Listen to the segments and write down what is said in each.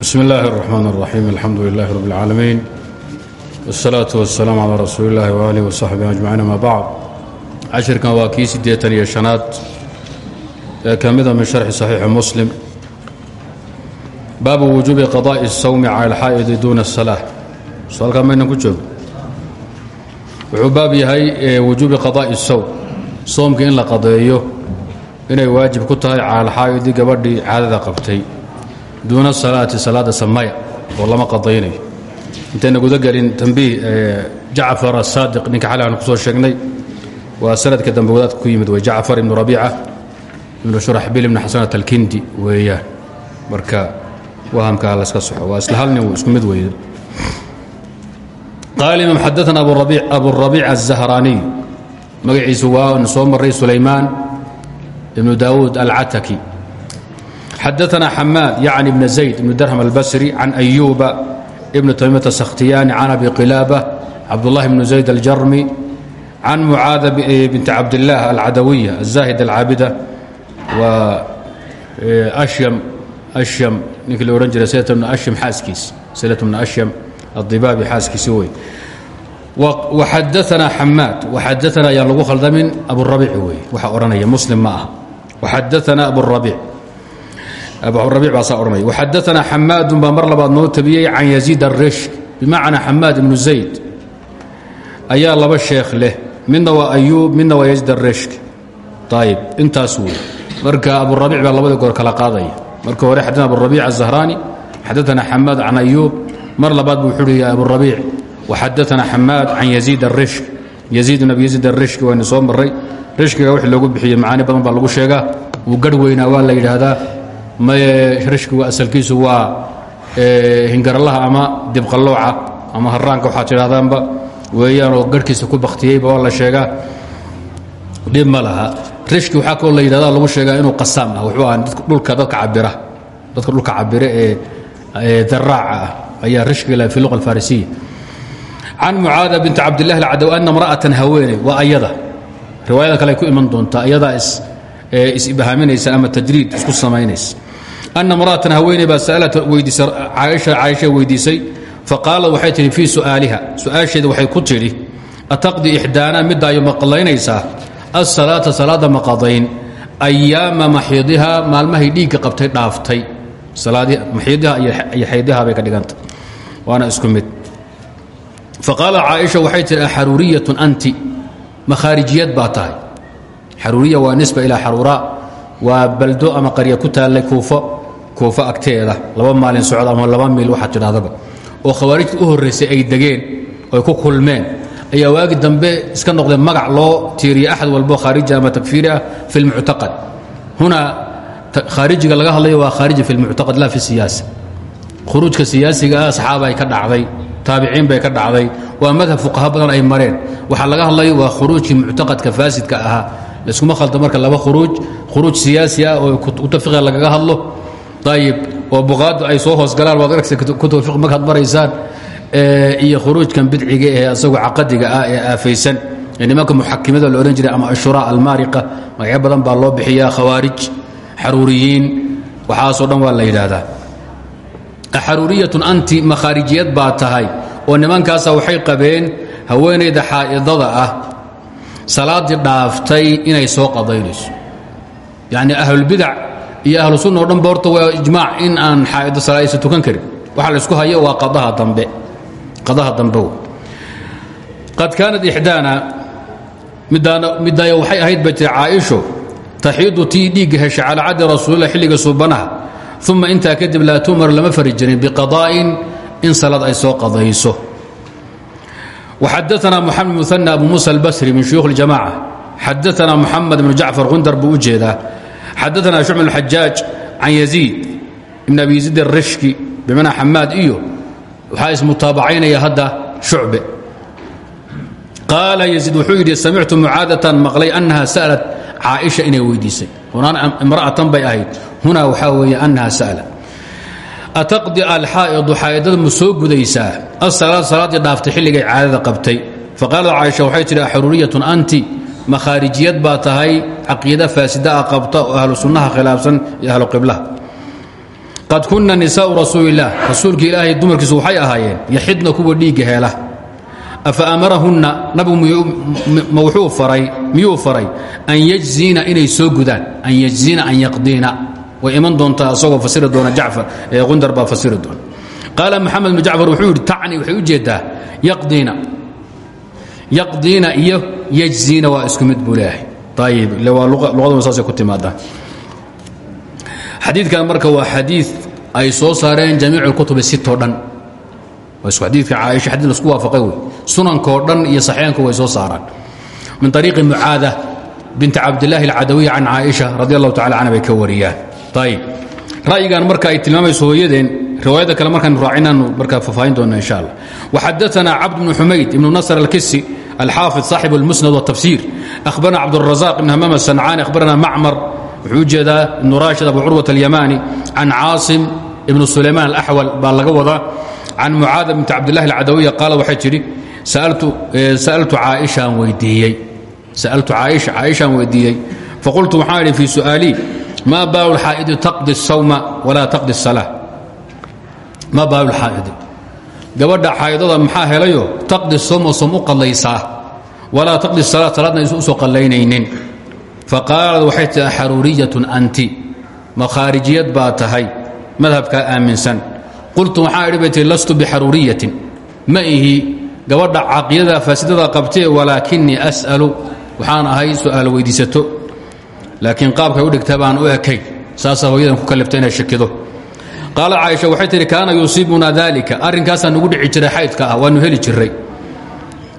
bsmi اllahi الرحman الرaxيim alxamdu lilah rb اlcaalamiin wالsalaaةu waالsalaam calى rasuuli اllahi waalih وsaxbihi ajmaciin ama bacd cashirkan waa kii siddeetan iyo shanaad ee ka mida min sharxi صaxiixi muslim baabu wujuubi qadaaءi الsawmi cala اlxaa'idi duuna الsalaaة so halkaa maynan ku joogo wuxuu baab yahay wujuubi qadaaءi الsawm soomka in la qadeeyo inay waajib ku tahay cala alxaa'idi gabadhii caadada qabtay duuna salaati salaada samaya oo lama qadaynayo intayna gudagelin tambiih jacfar asaadiq ninka xali aan ku soo sheegnay waa sanadka dambe wadaadka ku yimid wey jacfar ibnu rabiica ibnu shuraxbil ibnu xasanat alkindi weeyaan marka wahamkaa layska soxo waa isla hal isku mid weeye qaala imaam xadaana aburabiic الzahraaniy magaciisu waa soo maray sulaymaan ibnu daawuud xadaana xamaad yacni bna zayd ibn darham albasri can ayuuba ibni tamimata sakhtiyaani can abi qilaaba cabdullahi bnu zayd aljarmi can mucaada binti cabdillaah alcadawiya azaahid alcaabida waa ashyam ashyam ninkii la odhan jiray slat bna ashyam xaaskiis slat bna ashyam adibaabi xaaskiisi wey waxadaanaa xamaad waxadaanaa ayaan lagu khaldamin aburabici wey waxaa odhanaya muslim ma ah waxadaanaa aburabic aburabic baa saa odhanaya waxadaana xamaadun baa mar labaad noo tabiyey can yaziid alrishk bimacnaa xamaad ibnu zayd. Ayaa laba sheekh leh midna waa ayuub midna waa yaziid alrishk ayib intaas wey marka aburabic baa labadii goor kala qaadaya. Marka hore xadana aburabiic azahraani xadaana xamaad can ayuub. Mar labaad buu wuxuu hi aburabiic waxadaana xamaad can yaziid alrishk yaziid ibn abi yaziid alrishk waynu soo maray rishkiga wixii loogu bixiyey macaani badan baa lagu sheegaa. Wuu garh weynaa waa la yidhaahdaa maye rishkigu asalkiisu waa hingaralaha ama dibqallooca ama haraanka waxaad tidhahdaanba weeyaanoo garhkiisa ku bakhtiyeyba waa la sheegaa. Dhib ma laha. Rishki waxaa kaloo la yidhahda lagu sheegaa inuu qasaam ah. Wuxuu aha dhulka dadka cabira dadka dhulka cabira ee daraaca ah ayaa rishkiga la fi luqa alfarisiya. Can mucaada binti cabdillahi alcadaw ana imra'atan haweeney waa ayada. Riwaayada kale ay ku iman doontaa ayadaa is isibhaaminaysa ama tajriid isku samaynaysa ana mra'atan haweeney baa caaisha caaisha weydiisay faqaalad waxay tihi fii su'aaliha su'aasheeda waxay ku tidhi ataqdi ixdaana midaayo ma qadaynaysaa asalaata salaada ma qadayn ayaama maxiidiha maalmahay dhiigga qabtay dhaaftay maxiidiha iyo xaydiha bay ka dhiganta waana isku mid faqaalad caaisha waxay tihi anti makhaarijiyad baa tahay nisba ilaa xaruuraa waa baldo ama qarya ku taallay kuufo agteeda laba maalin socod ama laba miil waxaad tidhahdaba oo khawaarijta u horraysay ay degeen oy ku kulmeen. Ayaa waagi dambe iska noqdee magac loo tiiriya axad walbo khaariji ama takfiiri ah fi lmuctaqad. Hunaa laga hadlayo waa khaariji fi lmuctaqad laa fi siyaasa khuruujka siyaasiga ah saxaaba ay ka dhacday taabiciin bay ka dhacday waa madhab fuqaha badan ay mareen. Waxaa laga hadlayo waa khuruujkii muctaqadka faasidka ahaa. Laiskuma khaldo marka laba khuruuj khuruuj siyaasi ah oo kutafiqa lagaga hadlo ayib oo buqaadu ay soo hoosgalaan waad aragsa kutafiq markaad maraysaan iyo khuruujkan bidciga ee asagoo caqadiga ah ee aafaysan ee nimanka muxakimada la odhan jiray ama ashura almaariqa magacyo badan baa loo bixiyaa khawaarij xaruuriyiin waxaasoo dhan waa la yidhaahdaa axaruuriyatun anti makhaarijiyad baa tahay oo nimankaasa waxay qabeen haweenayda xaa'idada ah salaaddii dhaaftay inay soo qadaynayso yacni ahlulbidac iyo ahlu sunna o dhan ba horta waa ijmaac in aan xaa'ido salaadaysa tukan karin waxa la isku hayo waa qadaha dambe qadaha dambe qad kaanat ixdaana midaana midaayo waxay ahayd bay tiri caaisho taxiidu tii dhiigga hesha calaa caddi rasuulilah xilliga suubanaha uma intaa kadib laa tumar lama fari jirin biqadaa'in in salaad ay soo qadayso وxadثna mحamed مثنى abu muسى الbsri min شhuyuخ الجamاعة xadثna mحamed بن jacفar gundar buu u jeedaa xadaana shucb xajaaj can yaziid ibn abi yaziid arashki bimacnaa xamaad iyo waxaa ismutaabacaynaya hadda shucbe qaala yaziid wuxuu yidhi samictu mucaadatan maqlay annaha sa'lat caaisha inay weydiisay imra'atan bay ahayd hunaa waxaa weeye annaha sa'la ataqdi alxaa'idu xaa'idada ma soo gudaysaa asalaad salaaddii dhaaftay xilligay caadada qabtay faqaalat caaisha waxay tidhi axruuriyatun anti makhaarijiyad baa tahay caqiida faasida a qabta oo ahlu sunnaha khilaafsan iyo ahlu qiblaha. qad kuna nisaau rasuulilaah rasuulka ilaahay dumarkiisu waxay ahaayeen yaxidna kuwa dhiigga heela. afa amarahunna nabigu miyuu faray an yajziina inay soo gudaan an yajziina an yaqdiina. way iman doontaa asagoo fasiri doona jacfar ee qundar baa fasiri doona. qaala maxamed bn jacfar wuxuu yidhi tacni waxay u jeedaa yaqdiina yajziina waa isku mid buu leeyahay xadiidkan marka waa xadii ay soo saareen jamiic اkutubi sitoo dhan. Adiika caaisha xadii lasku waafaqay wey. Sunankoo dhan iyo saxiixanku way soo saaraan. Min ariiqi mucaada binti cabdilaahi alcadawiya can caaisha radi allahu tacala canha bay ka wariyaan. Ra'yigan marka ay tilmaamayso hooyadeen riwaayada kale markaan raacinaanu markaa faahfaahin doona insha allah. Waxadaana cabd bnu xumayd ibnu nasr alkisi alxaafid saaxib اlmusnad wالtafsir ahbarana cabdالrazaq ibn hamaam aلsancaani ahbarana macmar wuxuu u jeedaa ibnu raashid abu curwat alyamani can caasim ibnu sulaymaan alaxwal baa laga wadaa can mucaada binti cabdillahi alcadawiya qaala waxay tidhi sa'altu caaishaan weydiiyey sa'altu caaisha caaishaan weydiiyey faqultu waxaan idhi fii su'aalii maa baalu lxaa'idi taqdi الsawma walaa taqdi الsalaa maa baalu lxaa'idi gabadha xaa'idada maxaa helayo? Taqdi sawma som u qadlaysaa walaa taqdi الsalaa salaadna aysan u soo qallaynaynin faqaalad waxay tii xaruuriyatun anti. Ma khaarijiyad baa tahay madhabkaa aaminsan. Qultu waxaa lastu bixaruuriyatin. Ma ihi gabadha caqiyada faasidada qabtee walaakinii as'alu. Waxaan ahay su'aal weyddiisato laakiin qaabkay u dhigta baan u ekay. Saasaa hooyadan ku kaliftay inay shakido qaalad caaisha waxay tihi kaana yusiibunaa daalika arrinkaasaa nugu dhici jiray xaydka ah waannu heli jiray.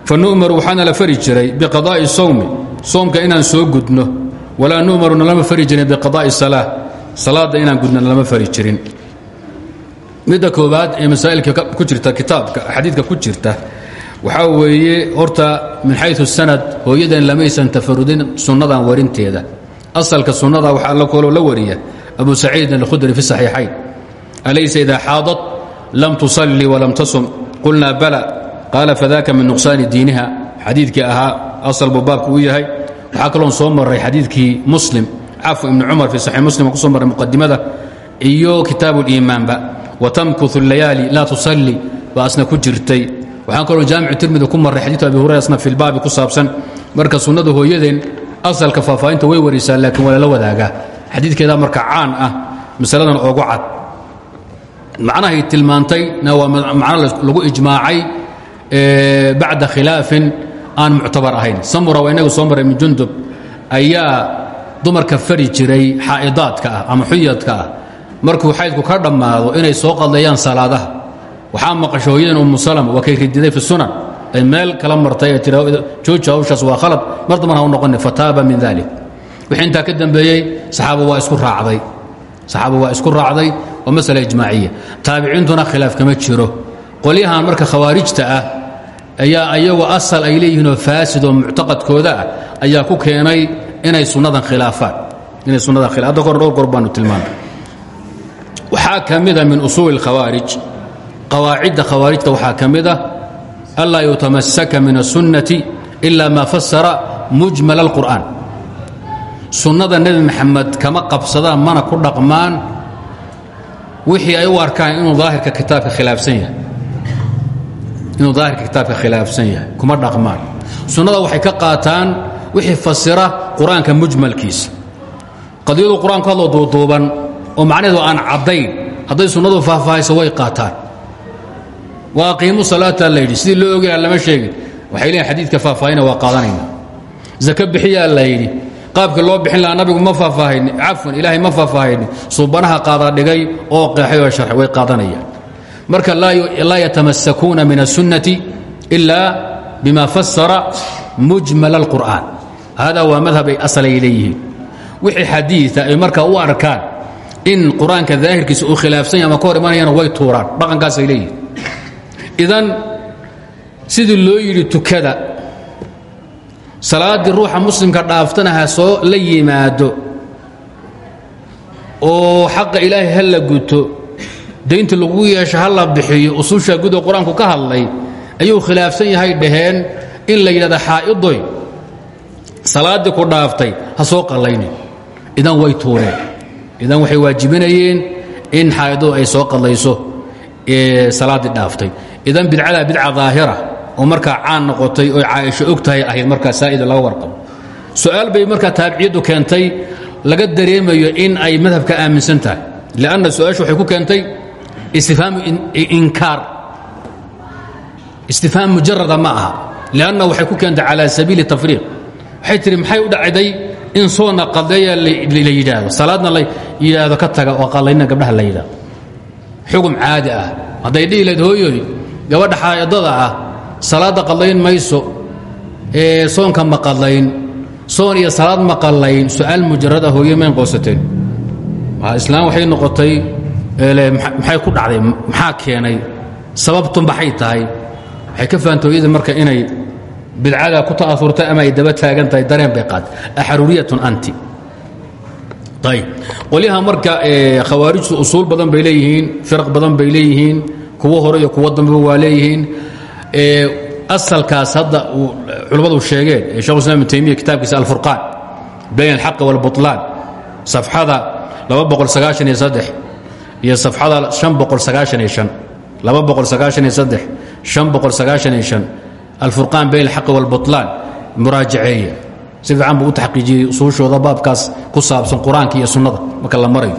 Fa nu'maru waxaana la fari jiray biqadaa'i sawmi soomka inaan soo gudno. Walaa nu'maru nalama fari jirin biqadaa'i salaa salaadda inaan gudno nalama fari jirin. Midda koowaad ee masaa'ilka ku jirta kitaabka xadiidka ku jirta waxaa weeye horta min xayu sanad hooyadan lamaysan tafarudin sunnadan warinteeda. Asalka sunnada waxaa alla kooloo la wariya abu saciidin alkhudri fi saxiixayn alaysa idaa xaadat lam tusalli walam tasum qulnaa bala qaala fadaka min nuqsaani diiniha xadiidkii ahaa asal buu baabku u yahay waxaa kaloon soo maray xadiidkii muslim cafw ibni cumar fi saxiix muslim ku soo marray muqadimada iyo kitaabu liimaanba watamkuu layaali laa tusalli baa asna ku jirtay waxaan kaloo jaamicu tirmidi ku marray xadiiu abi hurayra asna filbaabi ku saabsan marka sunnada hooyadeen asalka faahfaahinta way warisaa laakiin waa lala wadaagaa xadiidkeeda marka caan ah masaladan oogu cad macnahay tilmaantayna waa macno lagu ijmaacay bacda khilaafin aan muctabar ahayn. Samura waa inagu soo maray ibn jundub. Ayaa dumarka fari jiray xaa'idaadka ah ama xuyadka ah. Markuu xaydku ka dhammaado inay soo qadleeyaan salaadaha. Waxaa maqasha hooyadan ummu salama waa kay rididay fi sunan. Ay meel kala martay ee tira jooji hawshaas waa khalad. Mar damban ha u noqoni fataaba min dalik wixii intaa ka dambeeyey saxaaba waa isku raacday. Saxaaba waa isku raacday waa masale ijmaaciya taabiciintuna khilaaf kama jiro qolyahan marka khawaarijta ah ayaa ayagu asal ay leeyihiinoo faasid oo muctaqadkooda ah ayaa ku keenay inay sunnadan khilaafaan inay sunnadan khila hadda kor dhowr goor baanu tilmaamay waxaa ka mida min usuuli اlkhawaarij qawaacidda khawaarijta waxaa ka mida anlaa yutamasaka min الsunnati ila ma fasara mujmal اlqur'an sunnada nebi maxamed kama qabsadaan mana ku dhaqmaan wixii ay u arkaan inuu daahirka kitaabka khilaafsan yahay. Inuu daahirka kitaabka khilaafsan yahay. Kuma dhaqmaan. Sunnada waxay ka qaataan wixii fasira qur'aanka mujmalkiisa. Qadiyadu qur'aanku hadloo duuduuban oo macnaheedu aan caddayn hadday sunnadu faahfaahayso way qaataan. Waa aqiimu salaata la yidhi. Sidii loo ogaya lama sheegin. Waxay leeyiin xadiidka faahfaahina waa qaadanayna zake bixiyaa la yidhi qaabkii loo bixin lahaa nabigu ma faahfaahayni cafwan ilaahay ma faahfaahayni suubanaha qaadadhigay oo qeexay oo sharxay way qaadanayaan marka laa yatamasakuuna min الsunnati ila bima fasara mujmal اlqur'an hada waa madhab ay asalay leeyihiin wixii xadiia ay markaa u arkaan in qur-aanka daahirkiisa uu khilaafsan yahy ama ka hor imanayana way tuuraan dhaqankaasay leeyihiin idan sidii loo yidhi tukada salaaddii ruuxa muslimka dhaaftana ha soo la yimaado oo xaqa ilaahay ha guto daynta lagu yeesho ha la bixiyo ususha gudo qur'aanku ka hadlay ayuu khilaafsan yahay dhaheen in la yidhahda xaa'idoy. Salaaddii ku dhaaftay ha soo qallaynin. Idan way tuureen. Idan waxay waajibinayeen in xaa'idadu ay soo qadlayso salaaddii dhaaftay. Idan bidcadaa bidca daahira oo markaa caan noqotay oo caaisho og tahay ahayd markaa saa'ida laga warqabo su'aal bay markaa taabiciyaddu keentay laga dareemayo in ay madhabka aaminsan tahay. Lanna su'aashu waxay ku keentay istifhaamu inkaar. Istifhaam mujarada ma aha. Lanna waxay ku keentay cala sabiili tafriiq. Waxay tihi maxay u dhacday in soonna qadeeya la yidhaahdo? Salaadna la yidhaahdo ka taga oo qallayna gabdhaha la yidhaahdo. Xugum caadi ah. Hadday dhihi lahayd hooyoy gabadha xaa'idada ah salaadda qadlayn mayso soonka ma qadlayn soon iyo salaad ma qallayn su'aal mujarada hooye mayn qoosateen islaam waxay noqotay maxay ku dhacday maxaa keenay? Sababtu maxay tahay. Waxay ka fahamta hooyada marka inay bidcada ku ta'aurtay ama ay daba taagan tahay dareen bay qaad axruriyatun anti. Ayb qolyaha marka khawaarijtu usuul badan bay leeyihiin firaq badan bay leeyihiin kuwo hore iyo kuwo dambeba waa leeyihiin asalkaas hadda culammadu sheegeen ee shekhu islam ibn taymiya kitaabkiisa alfurqaan bayn alxaqi walbutlaan safxada iyo safxada alfurqaan bayn alxaqi walbutlaan muraajaceeya. Si fiican buu u taxqiijiyey baabkaas ku saabsan qur'aanka iyo sunnada marka la marayo.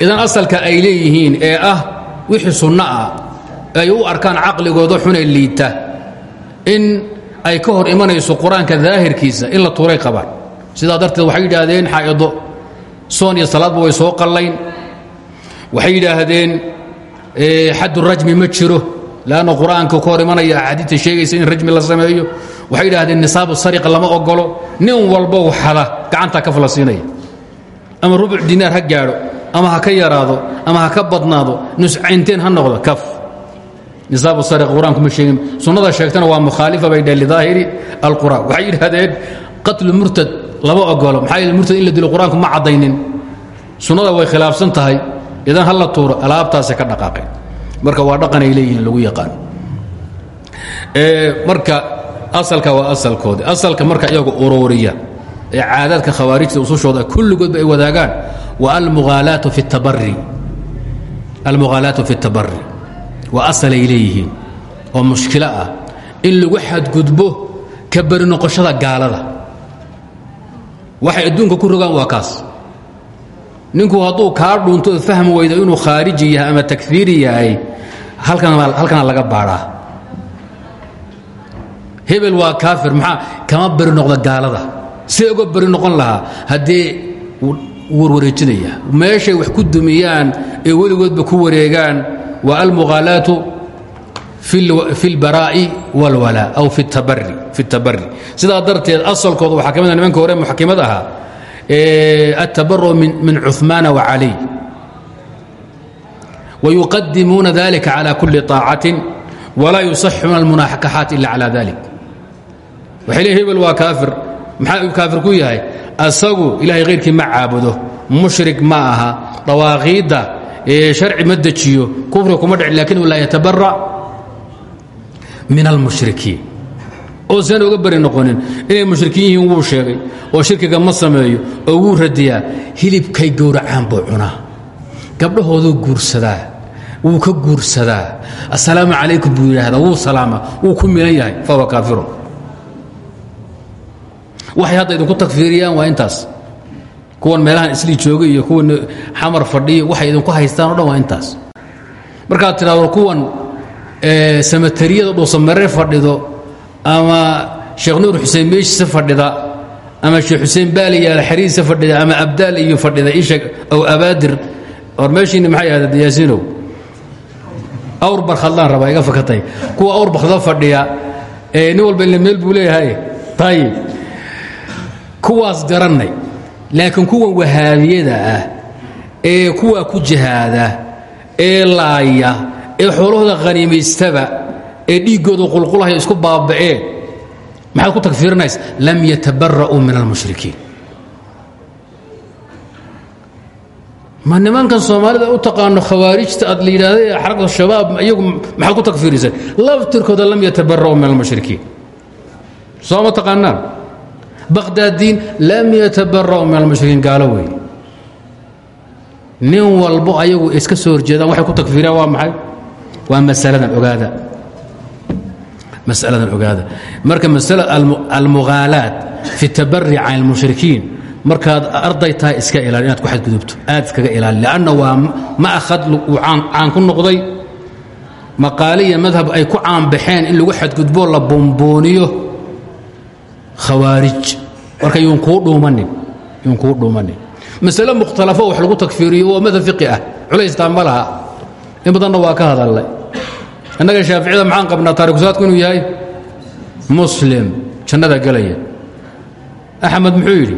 Idan asalka ay leeyihiin ee ah wixii sunno ah ay u arkaan caqligooda xunay liita. In ay ka hor imanayso qur'aanka daahirkiisa in la tuuray qabaan sidaa darteed waxay yidhaahdeen xaa'ido soon iyo salaadba way soo qallayn. Waxay yidhaahdeen xaddu rajmi ma jiro lanna qur'aanka ka hor imanaya axaadiidta sheegaysa in rajmi la sameeyo. Waxay yidhahdeen nisaabu sariqa lama ogolo nin walba waxada gacantaa ka falasiinaya ama rubuc dinaar ha gaadho ama ha ka yaraado ama ha ka badnaado nuscaynteen ha noqdo kaf nisaabu sariqa qur'aanku ma sheegin. Sunnada sheegtana waa mukhaalifa bay dheen lidaahiri alqur'aan. Waxay yidhahdeen qatlu murtad lama ogolo maxaa yeele murtad in la dilo qur'aanku ma caddaynin. Sunnada way khilaafsan tahay. Idan ha la tuuro alaabtaasay ka dhaqaaqeen. Marka waa dhaqanay leeyihiin lagu yaqaan. Marka asalka waa asalkoodi asalka marka iyagu ururiya ee caadaadka khawaarijta usushooda kulligoodba ay wadaagaan. Waa almuhaalaatu fi اtabari waa asalay leeyihiin oo mushkilo ah in lagu xadgudbo ka beri noqoshada gaalada. Waxay adduunka ku rogaan waa kaas. Ninku hadduu kaa dhunto oo fahmi inuu khaariji yahay ama takfiiri yahay halkana laga baadhaa. Hebel waa kaafir maxaa? Kama beri noqda gaalada. See uga beri noqon lahaa haddee warwareejinaya. Meeshay wax ku dumiyaan ee weligoodba ku wareegaan waa almughaalaatu fi اlbaraa'i wاlwalaa aw fi اtabari sidaa darteed asalkooda waxaa ka mida nimanka hore muxakimad ahaa التبرؤ من عثمان وعلي ويقدمون ذلك على كل طاعة ولا يصحون المناكحات إلا على ذلك waxay le hebel waa kaafir maxaa uu kaafir ku yahay asagu ilaahay khayrkii ma caabudo mushrik ma aha dawaaqiidda ee sharci ma dejiyo kufriga kuma dhicin laakiin laa yatabara min almushrikiin oo saan oga bari noqonin inay mushrikiin yihiin sheegay oo shirkiga ma sameeyo oo wuu radiyaa hilibkay gowracaan buu cunaa. Gabdhahooduu guursadaa wuu ka guursadaa. Assalaamu calaykum buu yidhaahdaa salaama wuu ku milan yahay fahuwa kaafirun. Waxay hadda idinku takfiiriyaan waa intaas kuwan meelahan islii jooga iyo kuwan xamar fadhiya waxay idinku haystaan o dhan waa intaas. Markaad tidhahdo kuwan samatariyada dhuusamaree fadhido ama sheekh nuur xuseen meeshiisa fadhida ama sheekh xuseen baali yaalla xariisa fadhida ama abdaal iyo fadhida isheeg aw abaadir. Or meeshiinni maxay ahayd yaasiinow awr barkhadlaan rabaa iga fakatay. Kuwa awr barkhada fadhiya ee nin walba ila meel buu leeyahay. Tayib kuwaas garannay laakiin kuwan wahaabiyada ah ee kuwa ku jihaada ee laaya ee xoolahooda khaniimaystaba ee dhiiggooda qulqulahaya isku baaba'een maxaad ku tagfiirinaysa lam yatabara'uu min almushrikiin ma nimankan soomaalida u taqaano khawaarijta aad ee xarakatu shabaab iyagu maxaad ku tagfiirisay laftirkooda lam yatabara'uu min almushrikiin soo ma taqaanaan baqdaadiin lam yatabara'uu min almushrikiin gaalo wey. Nin walbo ayagu iska soo horjeedaan waxay ku takfiiriyaan waa maxay? Waa masaladan ogaada. Masaladan ogaada. Marka masala almughaalaat fi tabari can almushrikiin markaad arday tahay iska ilaali inaad ku xadgudubto aad iskaga ilaali lanna waa ma'had uu caan ku noqday. Maqaale iyo madhab ay ku caanbaxeen in lagu xadgudboo la boombooniyo khawaarij marka yuun kuu dhuumanin yuun kuu dhuumanin masale mukhtalafo wax lagu takfiiriyo waa madhab fiqi ah culaystaa ma laha in badanna waa ka hadalnay innaga shaaficiyada maxaan qabnaa taarikusaadku inuu yahay muslim jannada gelaya axmed muxuu yidhi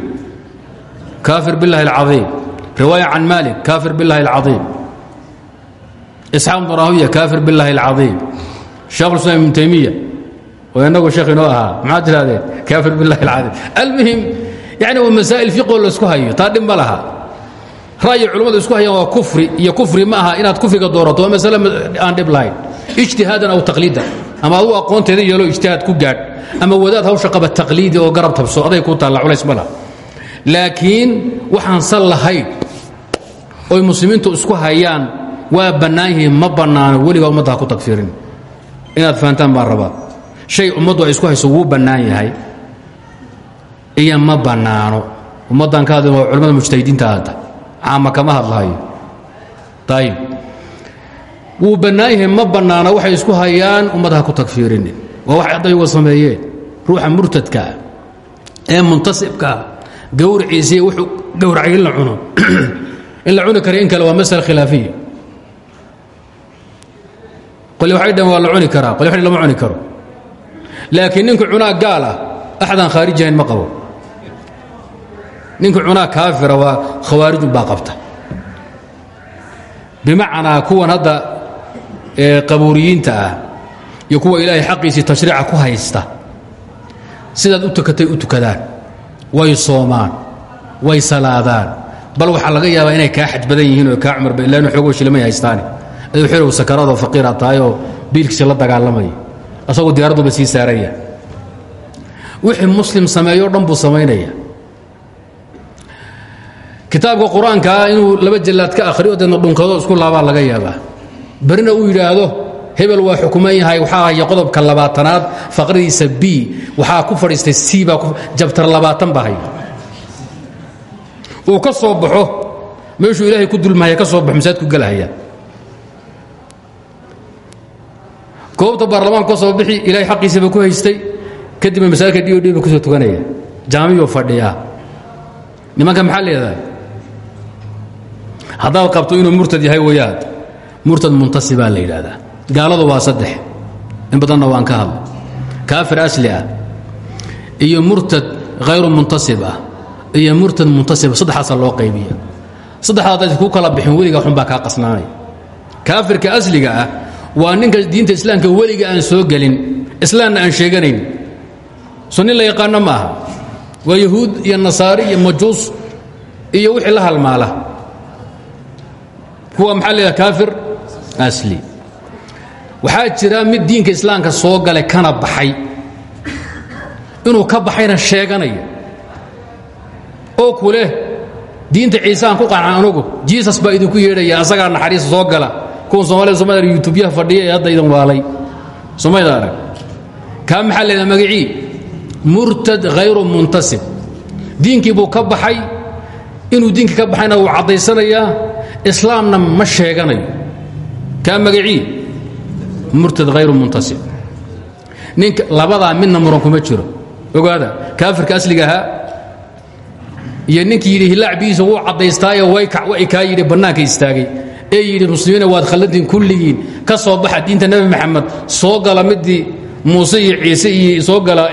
kaafir biاllahi اlcaiim riwaaya can malik kaafir biاllahi اlcaiim isxaaq bn rahuya kaafir biاllahi اlcaiim sheekh islam ibnu taymiya oo inagu sheekh inoo ahaa maxaad tirahdeen kaafir biاllahi اlcaiim almuhim yani waa masaa'il fiqoo la isku hayo taa dhib ma laha ra'yi culummadu isku hayaan waa kufri iyo kufri ma aha inaad kufriga doorato waa masale aan dhib lahayn ijtihaadan aw taqliidan ama aduu aqoonteeda yeelo ijtihaad ku gaadh ama wadaad hawsha qaba taqliidi oo garab tabso aday ku taalla culays ma laha laakiin waxaan sal lahayn oy muslimiintu isku hayaan waa bannaan yihiin ma bannaano weligaa ummadda ha ku tagfiirin inaad fahantaan baan rabaa shay ummaddu ay isku hayso wuu bannaan yahay. Iyo ma bannaano. Ummaddan ka hadlin waa culamada mujtahidiinta hadda. Caama kama hadlahayo ayib wuu bannaan yahay ma bannaano waxay isku hayaan ummadda ku tagfiirinin. Waa waxay ardayuga sameeyeen ruuxa murtadkaa ee muntasibkaa gawriciisiiy wuxuu gawracay in la cuno. In la cuni kara in kale waa masala khilaafiya qole waxay dhaheen waa la cuni karaa. Qole waxay lama cuni karo laakiin ninka cunaa gaal ah axadaan khaarij ahayn cunaa kaafira waa khawaarijun baa qabta. Bimacnaa kuwan hadda qabuuriyiinta ah iyo kuwa ilaahay xaqiisii tashriica ku haysta sidaad u tukatay u tukadaan way soomaan way salaadaan. Bal waxaa laga yaabaa inay kaa xaj badan yihiin oo kaa cumarba ilaa inu xoogoo shilimay haystaani. Aduu xerow sakaraadoo biilkiisa la dagaalamaya asagoo diyaaraduba sii saaraya. Wixii muslim sameeyo dhan buu samaynaya kitaabka qur'aankaa inuu laba jallaad ka akhriyo deedna dhunkado isku laabaa laga yaabaa. Berina uu yidhaahdo hebel waa xukuman yahay waxaa haya qodobka labaatanaad faqradiisa b waxaa ku fadhiistay c baa jabtar labaatan baa haya uu ka soo baxo meeshuu ilaahay ku dulmahaya ka soo baxo masaajidku gelahaya goobta baarlamaanku ka soo bixi ilaahay xaqiisaba ku haystay kadibna masaajidka d o d ba ku soo tukanaya. Jaamiyuu fadhiyaa. Nimanka maxaa leedahay haddaad qabto inuu murtad yahay wayaad murtad muntasibaa la yidhaahdaa gaaladu waa saddex. In badanna waan ka hadla kaafir asli ah iyo murtad hayru muntasib ah iyo murtad muntasiba saddexaasaa loo qaybiya saddexda haddayd ku kala bixin weligaa xunbaa kaa qasnaanaya. Kaafirka asliga ah waa ninka diinta islaamka weliga aan soo gelin islaamna aan sheeganayn. So nin la yaqaano ma aha waa yahuud iyo nasaari iyo majuus iyo wixii la halmaala. Kuwa maxaa leedaha kaafir? Asli. Waxaa jira mid diinka islaamka soo galay kana baxay. Inuu ka baxayna sheeganaya oo ku leh diinta ciiseaan ku qacan anugu jiisas baa idinku yeedhaya asagaa naxariista soo gala kuwan somalia yutuubyaha fadhiya ee hadda idan waalay. Somayda arag. Kaa maxaa leedaha magacii? Murtad hayru muntasib. Diinkii buu ka baxay. Inuu diinka ka baxayna wuu caddaysanayaa. Islaamna ma sheeganayo. Kaa magacii? Murtad hayru muntasib. Ninka labadaa midna muran kuma jiro. Ogaada kaafirka asliga ahaa. Iyo ninkii yidhi hilaacbihiisa wuu caddaystaayo way kaa yidhi bannaanka istaagay ee yidhi muslimiina waad khalladin kulligiin. Ka soo baxa diinta nebi maxamed. Soo gala midii muuse iyo ciise iyo soo gala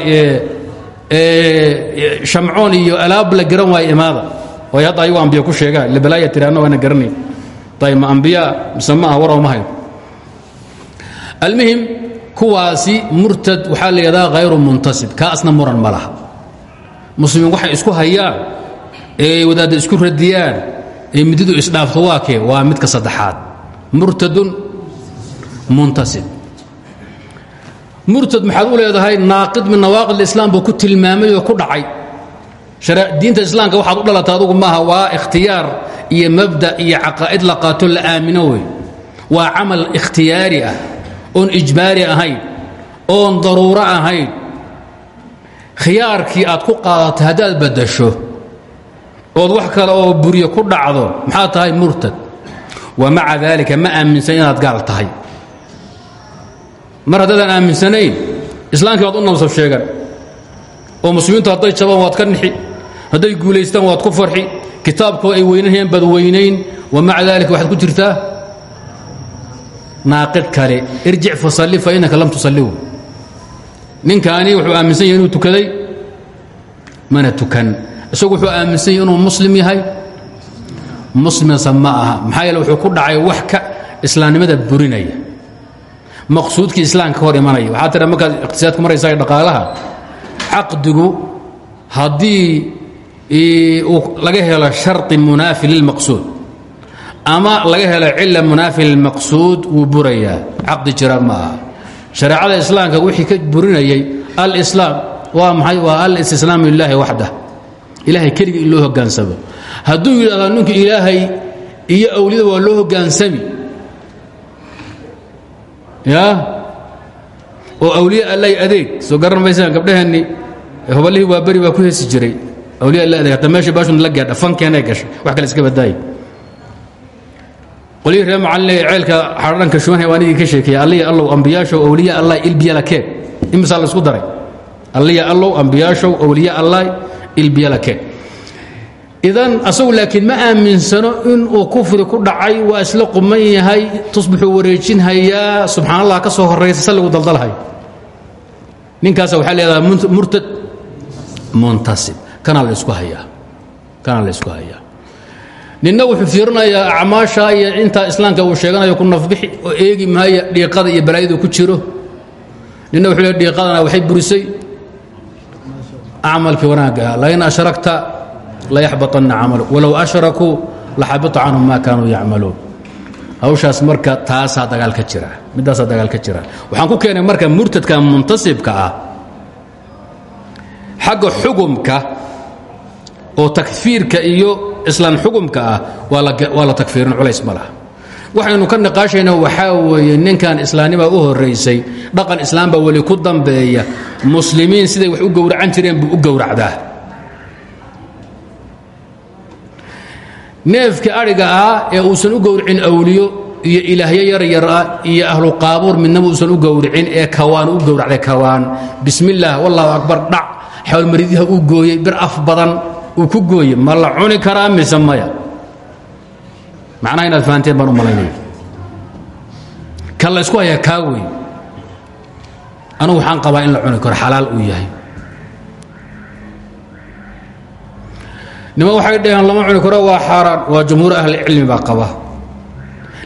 shamcoon iyo alaab la garan waayo imaada. Way hadda ayagu ambiya ku sheegaan labalaaya tiraana waana garanay ayb ma ambiyaa mise ma ah waroo ma hayo almuhim kuwaasi murtad waxaa la yidhahdaa hayru muntasib. Kaasna muran ma laha. Muslimiin waxay isku hayaan ee wadaadda isku radiyaan ee mididu isdhaafto waa kee? Waa midka saddexaad. Murtadun muntasib murtad maxaad u leedahay naaqid min nawaaqid islaam buu ku tilmaamay oo ku dhacay. Diinta islaamka waxaad u dhalatay adugu maaha waa ikhtiyaar iyo mabda iyo caqaa'id la qaato la aamino waa camal ikhtiyaari ah oon ijbaari ahayn oon daruuro ahayn. Khiyaarkii aad ku qaadatay haddaad baddasho ood wax kale oo buryo ku dhacdo maxaa tahay murtad? Wa maca daalika ma aaminsan inaad gaal tahay. Mar haddaadan aaminsanayn islaamkii baad u nabsab sheegan. Oo muslimiintu hadday jabaan waad ka nixi. Hadday guulaystaan waad ku farxi. Kitaabkoo ay weynanayaan baad weynayn. Wa maca daalika waxaad ku jirtaa? Naaqid kale. Irjic fasalli fa innaka lam tusallihu ninkaani wuxuu aaminsan yahay inuu tukaday mana tukan isagu wuxuu aaminsan yahay inuu muslim yahay? Muslimsa ma aha. Maxaa wuxuu ku dhacay wax ka islaamnimada burinaya. Maqsuudkii islaamka ka hor imanaya. Waxaa tira markaad iqtisaadku maraysaa dhaqaalaha caqdigu haddii laga helo sharطi munaafi lilmaqsuud ama laga helo cila munaafi lilmaqsuud wuu burayaa. Caqdi jira ma aha. Islaamka wixii ka burinayay alislaam waa maxay? Waa alistislaamu lilaahi waxdah ilaahay keliga in loo hogaansamo. Hadduu yidhahdo ninku ilaahay iyo awliyada waa loo hogaansami. Ya? Oo awliya allay adeeg. Soo garan maysaan gabdhaheenni hobalihii waa beri baa ku heesi jiray. Awliya alla adeeg hadda meesha baashun la gaadha fankeenay gashay wax kale iska badaayay qolihii reer macalin ceelka xadhanka shubanhay waa anigii ka sheekeeya alliya allow ambiyaashow awliya allah ilbiyala keen imisaa la isku daray? Alliya allow ambiyaashow awliya allah ilbiyala keen idan asagu laakiin ma aaminsano inuu kufri ku dhacay waa isla quman yahay tusbixuu wareejinhayaa subxaan allah ka soo horaysa salligu daldalhay. Ninkaasa murtad muntasib. Kanaa la isku hayaa. Kanaa la isku hayaa. Ninna wuxuu fiirinayaa acmaasha iyo intaa islaamka uu sheeganayo ku nafbixi oo eegi maaya dhiiqada iyo balaayadu ku jiro. Ninna wuxuu le dhiiqadana waxay burisay acmalkii wanaagga ah lain ashrakta layaxbaطanna camalu. Walow ashrakuu laxabita canhum ma kaanuu yacmaluun. Hawshaas marka taasaa dagaal ka jira. Middaasaa dagaal ka jira. Waxaan ku keenay marka murtadka muntasibka ah xagga xugumka oo takfiirka iyo islaan xugumka ah waa la takfiirin culays ma waxaynu ka niqaashayna waxaa weeye ninkan islaamnima u horaysay dhaqan islaam baa weli ku dambeeya muslimiin siday wax u gowracan jireen buu u gowracdaa. Neefkii adhiga ahaa ee uusan u gowricin awliyo iyo ilaahyo yaryar ah iyo ahlu qaabuur midnaba uusan u gowricin ee kawaan u gowracday kawaan. Bismillaah wallahu akbar dhac. Xawlmaridyaha uu gooyey bir af badan uu ku gooye ma la cuni karaa mise maya macnaha inaad fahanteen baan u malaynaya kan la ysku hayaa kaa wey anugu waxaan qabaa in la cuni karo xalaal uu yahay. Niman waxay dhaheen lama cuni karo waa xaaraan waa jumhuur ahlicilmi baa qaba.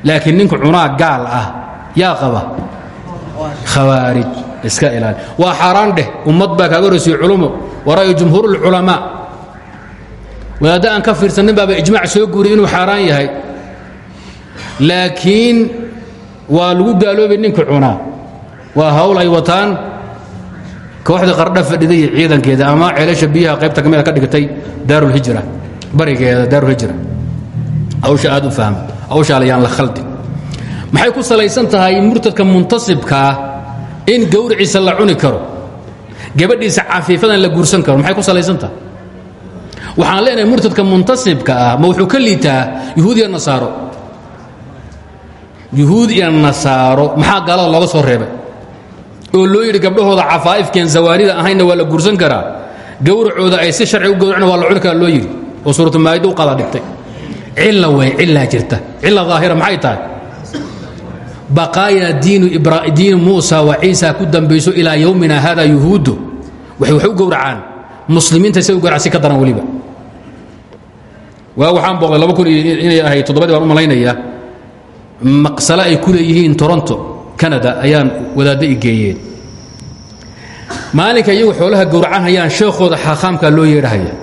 Laakiin ninka cunaa gaal ah yaa qaba. Khawaarij iska ilaali. Waa xaaraan dheh ummad baa kaaga horaysiye culumo waraayo jumhuur اlculamaa wadaadda aan ka fiirsannin baaba ijmaac soo guuriy inuu xaaraan yahay laakiin waa lagu gaaloobay ninka cunaa waa hawl ay wataan. Kooxda qardha fadhida iyo ciidankeeda ama ceelasha biyaha qaybta ka mida ka dhigtay daarulhijra barigeeda daarulhijra hawsha aad u fahma hawsha alayaan la khaldi. Maxay ku salaysan tahay murtadka muntasibkaa in gawriciisa la cuni karo? Gabadhiisa cafiifadan la guursan karo. Maxay ku salaysan tahay? Waxaan leenahay murtadka muntasibka ah ma wuxuu ka liitaa yuhuud iyo nasaaro yuhuud iyo nasaaro maxaa gaalada looga soo reebay? Oo loo yidhi gabdhahooda cafaa'ifkeen zawaarida ahaynna waa la guursan karaa? Gawracooda ay si sharci u gawracna waa la cuni loo yidhi. Oo suuratu maa'ida u qada dhigtay. Cilla wey cillaa jirta. Cilla daahira maxay tahay? Baqaaya diinu diinu muusa wa ciisa ku dambayso ilaa yowmina hada yuhuuddu. Waxay wax u gowracaan. Muslimiinta say u gowracan si ka daran weliba. Waa waxaan booqday laba kun inay ahayd toddobadii baan u malaynayaa maqsale ay ku leeyihiin toronto canada ayaan wadaadda i maalinka iyagu xoolaha gowracan hayaan sheekhooda xaaqaamkaa loo yeedhahaya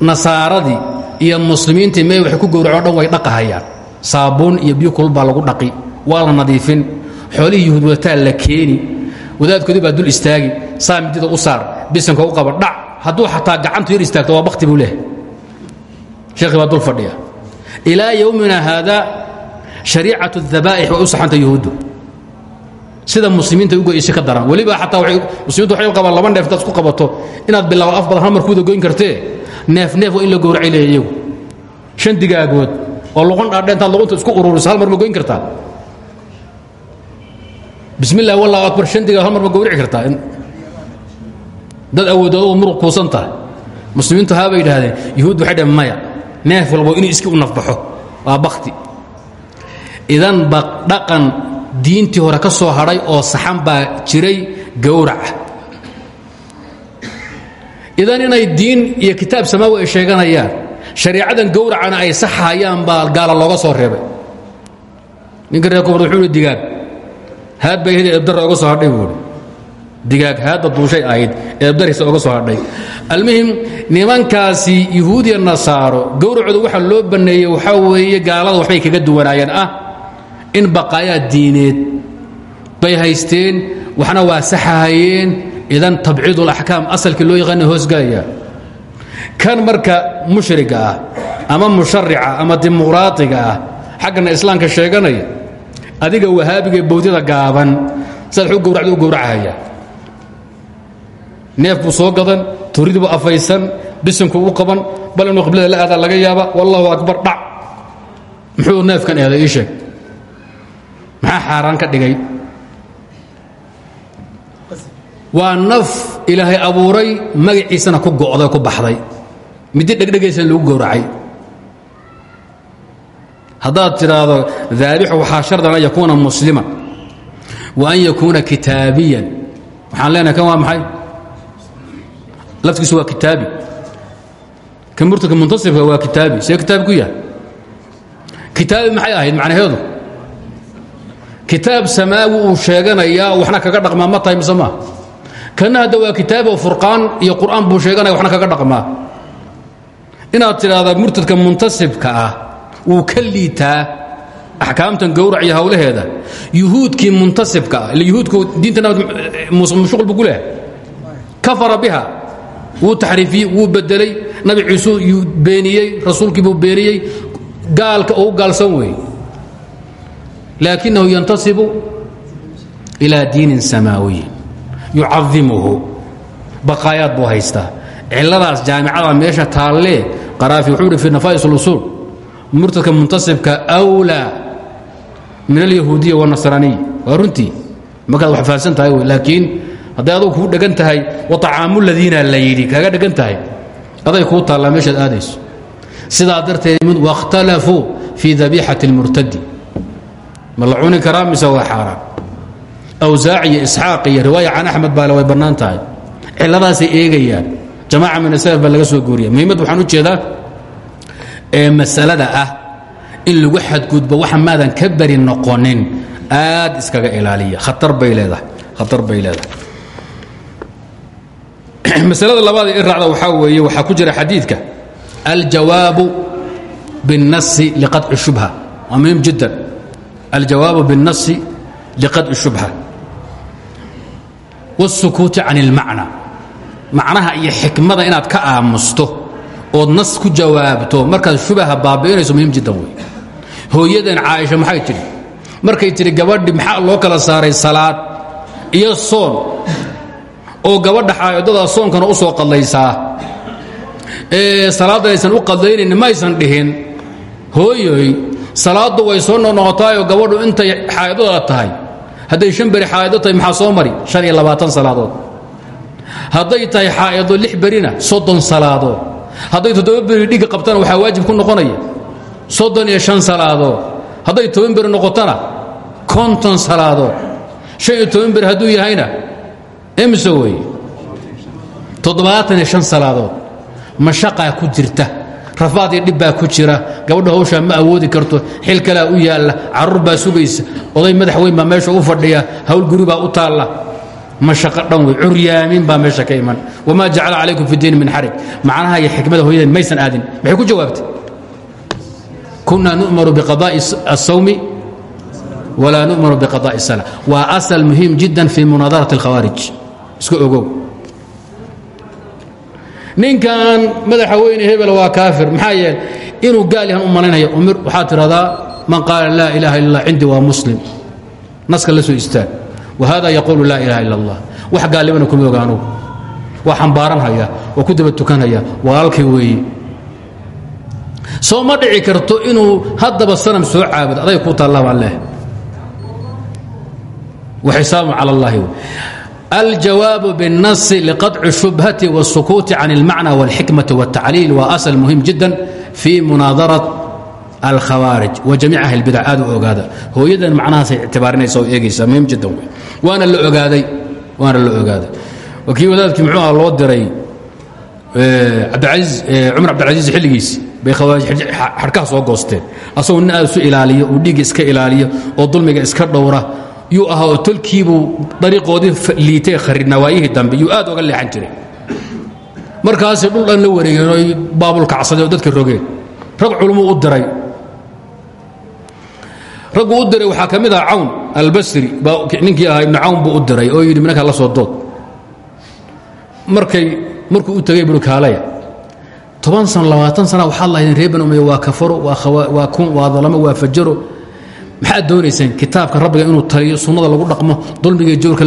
nasaaradii iyo muslimiintii mee waxay ku gowraco dhan way dhaqahayaan. Saabuun iyo biyo kulul lagu dhaqi waa la nadiifin. Xoolihii yuhuud wadataa la keeni. Wadaadkoodii baa dul istaagi saa u saar bisanka u qaba dhac. Hadduu xataa gacantu yar istaagto waa bakti buu leehay sheekhii baa fadhiya. Ilaa yowmina haada shariicat اdabaa'ix way u saxanta sida muslimiinta u goysa ka daran weliba xataa muslimiintu waxay qabaan laba neef intaad isku qabato. Inaad bilaabo af badan hal markuuda goyn kartee neef neef waa in la gowracay leeya shan digaagood oo luqon dhaadhe luqunta isku ururiso hal mar ma goyn kartaa? Bismi illah wallahu akbar shan digaag hal mar ma gowrici kartaa? Dad awoodoodu muruq kuusan muslimiintu haabay yidhaahdeen yuhuud waxay dhaheen neef walbo inuu iski nafbaxo. Waa bakti idan ba dhaqan diintii hore ka soo hadhay oo saxan baa jiray gowraca idan inay diin iyo kitaab samaawi ay sheeganayaan shariicadan gowracana ay saxhayaan baa gaala looga soo reebay. Ninka reer kobar wuxuu hi digaag haad bay hedi eebdarra oga soo hadhay buuhi digaag haadda duushay ahayd eebdarisa oga soo hadhay. Almuhim nimankaasi yuhuudiya nasaaro gowracooda waxa loo banneeyey waxaa weeye gaalada waxbay kaga duwanaayeen ah in baqaayaa diineed. Bay haysteen waxna waa saxahayeen idan tabciid اlaxkaam asalkii loo yaqaana hoosgalaya kan marka mushriga ah ama musharica ama dimuqraadiga ah islaamka sheeganaya adiga wahaabiga ee bawdyada gaaban saad u gowracda u gowracahaya neef soo gadan turidiibu afaysan bisanku u qaban bal qiblada la laga yaaba wallahu akbar dhac. Muxuu neefkan eeday ii sheeg maxaa xaaraan ka dhigay? Waa naf ilaahay abuuray magaciisana ku go'day ku baxday. Middi dhegdhegaysan lagu gowracay. Haddaad tidhaahdo daabixu waxaa shardan an yakuuna wa an yakuuna kitaabiyan. Waxaan leenahay kan waa maxay? Laftigiisu waa kitaabi. Kan muntasibka waa kitaabi. See kitaabi ku yahay kitaabi maxay ahayd macnaheedu kitaab samaawi uu sheeganayaa waxna kaga dhaqmaa ma tahay mise maa kana hadda waa kitaab oo furqaan iyo qur'aan buu sheeganaya waxna kaga dhaqmaa. Inaad tidhaahdaa murtadka muntasibka ah wuu ka liitaa axkaamtan gowrac iyo hawlaheeda. Yuhuudkii muntasibka ah ila yuhuudku diinta mashquul buu ku lehay kafara biha wuu taxriifiyey wuu bedelay nabi ciisu yuu beeniyey rasuulkii buu beeniyey. Gaalka oo u gaalsan weeye laakinahu yantasibu ilaa diinin samaawiyin yucadimuhu baqaayaad buu haystaa ciladaas jaamicada meesha taallee qaraafi wuxuu hi fi nafaa'is اlusuul murtadka muntasibka أwlaa min alyahuudiya wالnasraaniy waa runtii markaad wax fahamsan tahay wy laakiin hadday adugu kuu dhegan tahay waطacaamu ladiina la yidhi kaaga dhegan tahay aday kuu taallaa meeshaad aadayso sidaa darteed waاkhtalafuu fii dabiixati اlmurtadi ma la cuni karaa mise waa xaaraan awsaac iyo isxaaq iyo riwaaya can axmed baale way bannaan tahay. Ciladaasay eegayaan. Jamaaca minasl baa laga soo gooriya muhiimad waxaan u jeedaa ee masalada ah in lagu xadgudbo waxa maadan ka beri noqonin aad iskaga ilaaliya. Khatar bay leedahay. Khatar bay leedahay. Masalada labaad ee raacda waxaa weeye waxaa ku jira xadiidka. Aljawaabu biاnnasi liqaطci shubha. Waa muhiim jiddan. aljawaabu biالnasi liqaطci shubha wالsukuuti can اlmacna macnaha iyo xikmada inaad ka aamusto ood nas ku jawaabto markaad shubaha baabi'inayso muhim jiddan wey hooyadeen caaisha maxay tidhi markay tidhi gabadhi maxaa loo kala saaray salaad iyo soon oo gabadha xaayadadaa soonkana u soo qadlaysaa ee salaaddan aysan u qadlaynayn maysan dhihin hooyoy salaaddu way soo noqnoqotaayoo gabadhu intay xaayadada tahay. Hadday shan beri xaayado tahay maxaa soo mari? Shan iyo labaatan salaadood. Hadday tahay xaayado lix berina soddon salaadood. Hadday toddoba beri dhigga qabtana waxaa waajib ku noqonaya soddon iyo shan salaadood. Hadday toban beri noqotona konton salaadood. Shan iyo toban beri hadduu yahayna imse wey toddobaatan iyo shan salaadood. Mashaqaa ku jirta rafaad iyo dhib baa ku jira. Gabadha hawshaa ma awoodi karto. Xil kalaa u yaalla. Carruur baa sugaysa. Oday madaxweyn baa meesha u fadhiya. Hawl guri baa u taalla. Ma shaqo dhan wey curyaamin baa meesha ka iman. Wamaa jacala calaykum fi diin min xaraj macnaha iyo xikmada hooyadeen maysan aadin. Maxay ku jawaabtay? Kunaa nu'maru biqadaa'i asawmi walaa nu'maru biqadaa'i sala. Waa asal muhiim jiddan fii munaadarat alkhawaarij iska ogow ninkan madaxaweyne hebel waa kaafir. Maxaa yeele inuu gaal u manaynaya umir waxaa tidhahdaa man qaala laa ilaaha illa allah cindii waa muslim. Naska la soo istaag wa hada yaquulu laa ilaaha illa allah wax gaalnimana kuma oga anugu waa xambaaranhaya waa ku daba tukanhaya walaalkii soo ma dhici karto inuu hadaba sanam soo caabudo aday ku taallaa baan leeh wa xisaabu cala allahi. الjawاaب بالنص لقطع الشhubهة والسكوت عن المعنى والحكمة والتacليل waa أصل مهم جidا في مناaظرة الkhawاaرج وجamيع أهل البdع aad u ogaada hooyadan macnahaasay ictibaarinaysa oo eegaysa muhim jiddan wey waana la ogaaday waana la ogaaday kii wadaadkii muxuu ah loo diray abdaiiz cumar cabdilcaزiiz xilligiisi bay khawaarij xadhkaha soo goosteen asagoo nin aad isu ilaaliya oo dhiigga iska ilaaliya oo dulmiga iska dhowra yuu ahaa oo tolkiibuu dariiqoodii liitay kharidnaa waayihii dambe. Yuu aad oga leexan jiray. Markaasay dhul dhan la wareegeen oy baabulkacsadeen oo dadka rogeen. Rag culummuu u diray. Ragguu u diray waxaa ka mid ah cawn albasri. Baa ninkii ahaa ibnu cawn buu u diray oo yidhi minankaa la soo dood. Markay markuu u tegay buri kaalaya toban sano labaatan sana waxaad lahaydeen reer bani umaya waa kafaro waa kun waa dalamo waa fajaro maxaad doonayseen kitaabka rabbiga inuu taliyo sunnada lagu dhaqmo dulmiga joorka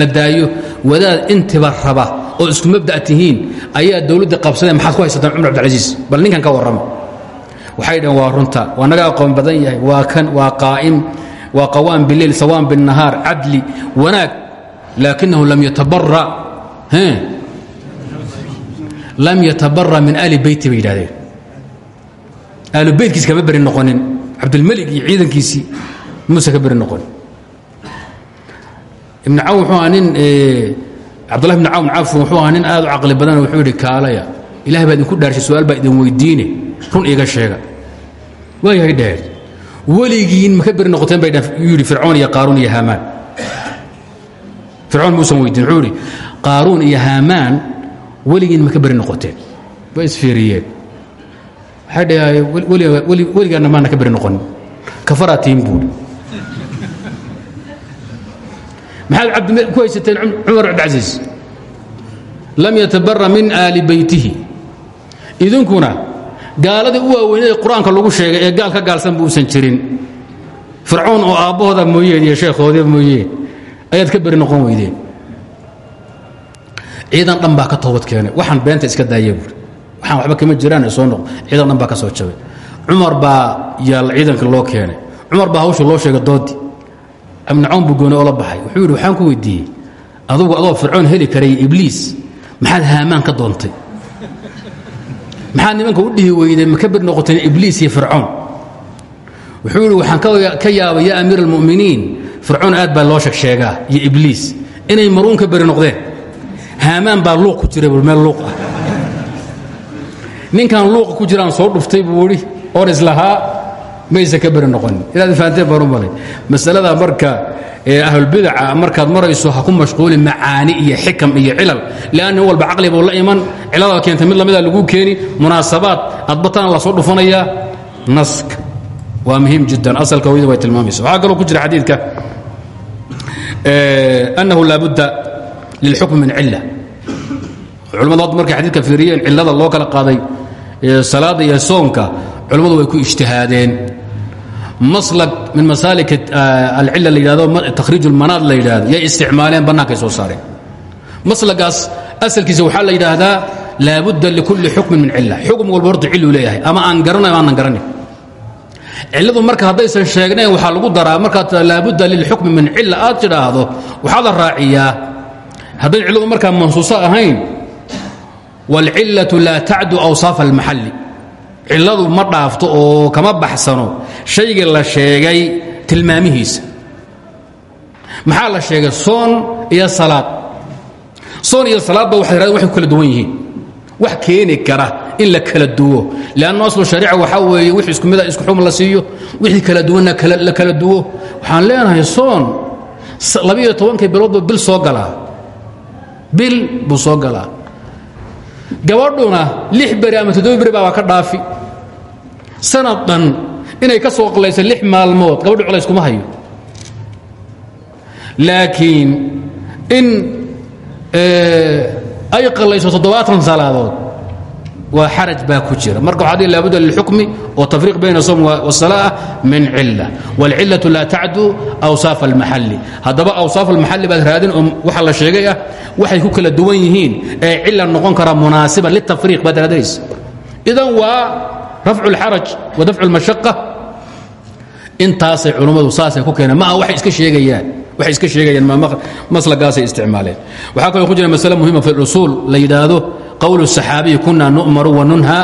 la daayo? Wadaad intiba raba oo isku mabda' tihiin. Ayaa dowladda qabsadeen maxaad ku haysataan cumar abdilcasiis bal ninkan ka warrama. Waxay dhaheen waa runta waa naga aqoon badan yahay waa kan waa qaa'im waa qawaan bileyl sawaan binnahaar cadli wanaag laakinahu lam yatabara lam yatabara min ali beyti bay yidhahdeen aalu beytkiis kama beri noqonin cabdilmelig iyo ciidankiisii muuse ka beri noqon. Ibn cawn wuxuu ahaa nin cabdullahi ibn cawn cafwan wuxuu ahaa nin aad u caqli badan wuxuu yidhi kaalaya ilahay baa idinku dhaarshay su'aal baa idin weydiine run iiga sheega. Waayahay dhaheen weligiin ma ka beri noqoteen bay yidhi fircoon iyo qaaruun iyo haamaan. Fircoon muusan weydiin wuxuu yidhi qaaruun iyo haamaan weligiin ma ka beri noqoteen. Way isfiiriyeen waxay dhahay weligaanna maana ka beri noqonin kafaraa buuri maxaad cabdi haysateen cumar cabdicasiis lam yatabara min aali beytihi idinkuna gaaladii u waaweynada qur'aanka lagu sheegay ee gaal ka gaalsan buusan jirin. Fircoon oo aabbahooda mooyeen iyo sheekhoodii mooyeen ayaad ka beri noqon weydeen ciidan dhan baa ka toobad keenay. Waxaan beenta iska daaya buuri waxaan waxba kama jiraan soo noq ciidan dhan baa ka soo jabay. Cumar baa yaalla ciidanka loo keenay. Cumar baa hawsha loo sheegay doodii ibnu cawn buu oo la baxay. Wuxuu yidhi waxaan ku weydiiyey. Adugu adoo fircoon heli karay ibliis maxaad haamaan ka doontay? Maxaad nimanka u dhihi weyday ma ka bir noqoteen ibliis iyo fircoon? Wuxuu yidhi waxaan ka yaabay yaa amiir almu'miniin fircoon aad baa loo sheegsheegaa iyo ibliis. Inay maruun ka beri noqdeen. Haamaan baa luuq ku jira meel luuq ah ninkan luuqa ku jiraan soo dhuftay buu idhi oon islahaa mayse ka beri noqonin inaad fahanteen baan u malay. Masalada marka ahlulbidaca markaad marayso ha ku mashquulin macaani iyo xikam iyo cilal. Lian nin walba caqli buu la iman. Cilada keentay mid lamida lagu keeni. Munaasabaad adbatana la soo dhufanayaa. Naska waa muhiim jiddan. Asalka hooyada way tilmaamaysa waxaa kaloo ku jira xadiidka annahu laabudda lilxukm min cila culamadu hadda markay xadiidka fiiriyeen cilada loo kala qaaday salaada iyo soonka culammadu way ku ijtihaadeen. Maslak min masaalik alcila la yidhahdo takhriij ulmanaad la yidhahdo yay isticmaaleen soo saareen. Maslagaas asalkiisa waxaa la yidhaahdaa laabudda likulli xukmin min cila xukm walba horta ciluu leeyahay. Ama aan garanayo ama aanan garanin. Cilladu marka haddaysan sheegnayn waxaa lagu daraa markaad laabudda lilxukmi min cila aad tidhaahdo la raaciyaa. Hadday cilladu markaa mansuuso ahayn wاlcilaة laa tacdu awsaafa اlmaxalli cilladu ma dhaafto oo kama baxsano shaygii la sheegay tilmaamihiisa maxaa la sheegay soon iyo salaad soon iyo salaadba waxay rahdeen waxay ku kala duwan yihiin wax keeni kara in la kala duwo lannu aslu shariica waxaa weeye wixii isku mida isku xukm la siiyo wixii kala duwanna la kala duwo waxaan leenahay soon labiiyo tobankii biloodba bil soo galaa bil buu soo galaa gabadhuna lix beri ama toddoba beri baabaa ka dhaafi. Sanad dhan inay ka soo qalayso lix maalmood gabadhu culays kuma hayo. Laakiin in ay qalayso toddobaatan salaadood waa xaraj baa ku jira. Marka waxaa dhihi laabuda lilxukmi oo tafriiq bayna som wasalaa min cilla. Waalcillatu laa tacdu awsaaf almaxalli haddaba awsaaf almaxalli baad raadin oo waxaa la sheegay ah, waxay ku kala duwan yihiin ee cilla noqon karaa munaasiban litafriiq baad raadinaysa. Idan waa rafcu lxaraj wa dafcu lmashaqa intaasay culummadu saasay ku keeneen. Maaha waxay iska sheegayaan. Waxay iska sheegayaan maslagaasay isticmaaleen. Waxaa kaloo ku jira masale muhima ah fi usuul la yidhaahdo qowl الصaxaabiyi kuna nu'maru wanunha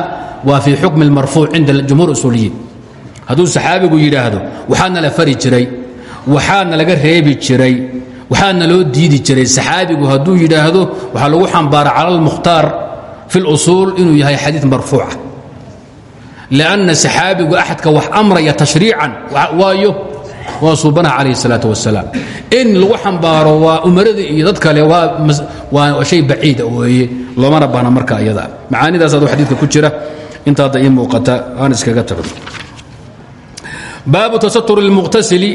waa fii xukmi اlmarfuuc cinda jumhuur usuuliyiin hadduu saxaabigu yidhaahdo waxaana la fari jiray waxaana laga reebi jiray waxaana loo diidi jiray saxaabigu hadduu yidhaahdo waxaa lagu xambaara cala اlmukhtaar fi اlusuul inuu yahay xadiid marfuuca lanna saxaabigu axadka wax amraya tashriican waayo waa suubanaha calayh الsalaaة wasalaam in lagu xambaaro waa umaradii iyo dad kale waa shay baciida weeye loomana baahna marka iyada macaanidaas adoo xadiidka ku jira inta hadda ii muuqata aan iskaga tago baabu tasatur اlmuqtasili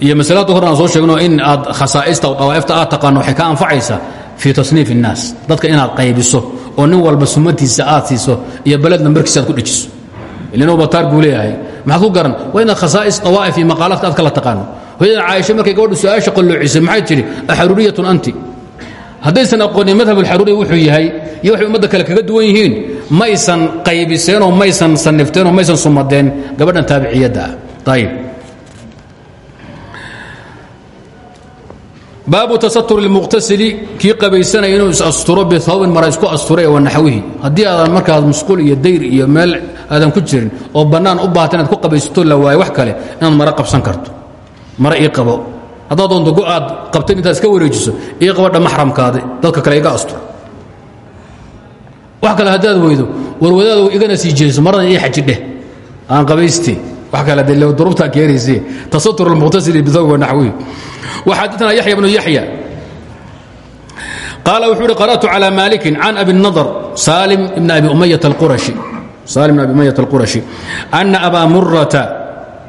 iyo masalada hor aan soo sheegno in aad khasaa'ista o dawaa'ifta aad taqaano waxay ka anfacaysaa fii tasniif الnaas dadka inaad qaybiso oo nin walba sumadiisa aad siiso iyo beledna markiisa aad ku dhejiso ilin bataar buu leeyahay maxaad ku garan? Waa inaad khasaa'is dawaa'if iyo maqaalaadka aad kala taqaano. Hooyada caaisha markay gabadhu su'aasha qalloocisay maxay tidhi? Axaruuriyatun anti. Haddaysan aqoonin madhab alxaruuriya wuxuu yahay iyo waxay ummadda kale kaga duwan yihiin. Maysan qaybiseen oo maysan sanifteen oo maysan sumadeen gabadhan taabiciyadda ah baabu tasatur اlmuqtasili kii qabaysanaya inuu is-asturo bihawbin mara isku asturay wa naxwihi. Haddii aadan markaad musquul iyo dayr iyo meel aadan ku jirin oo bannaan u baahta inaad ku qabaysato la waayo wax kale inaad mara qabsan karto. Mara ii qabo. Haddaad doonto go aad qabtan intaad iska wareejiso ii qabadha maxramkaadi dadka kale iga astur wax kale haddaad weydo warwadaado igana sii jeeso maradan ii xajidheh aan qabayste wax kale de durubtaa keenayse tasatur اlmuqtasili bihawbin wa naxwihi وxadثna yaحyى بن yaحyى قال wuxuu uhi قرأت على مالك عن أبي النضر سالم بن أبي أمية القرشي سالم بن أبي أمية القرشي أن أبا مرة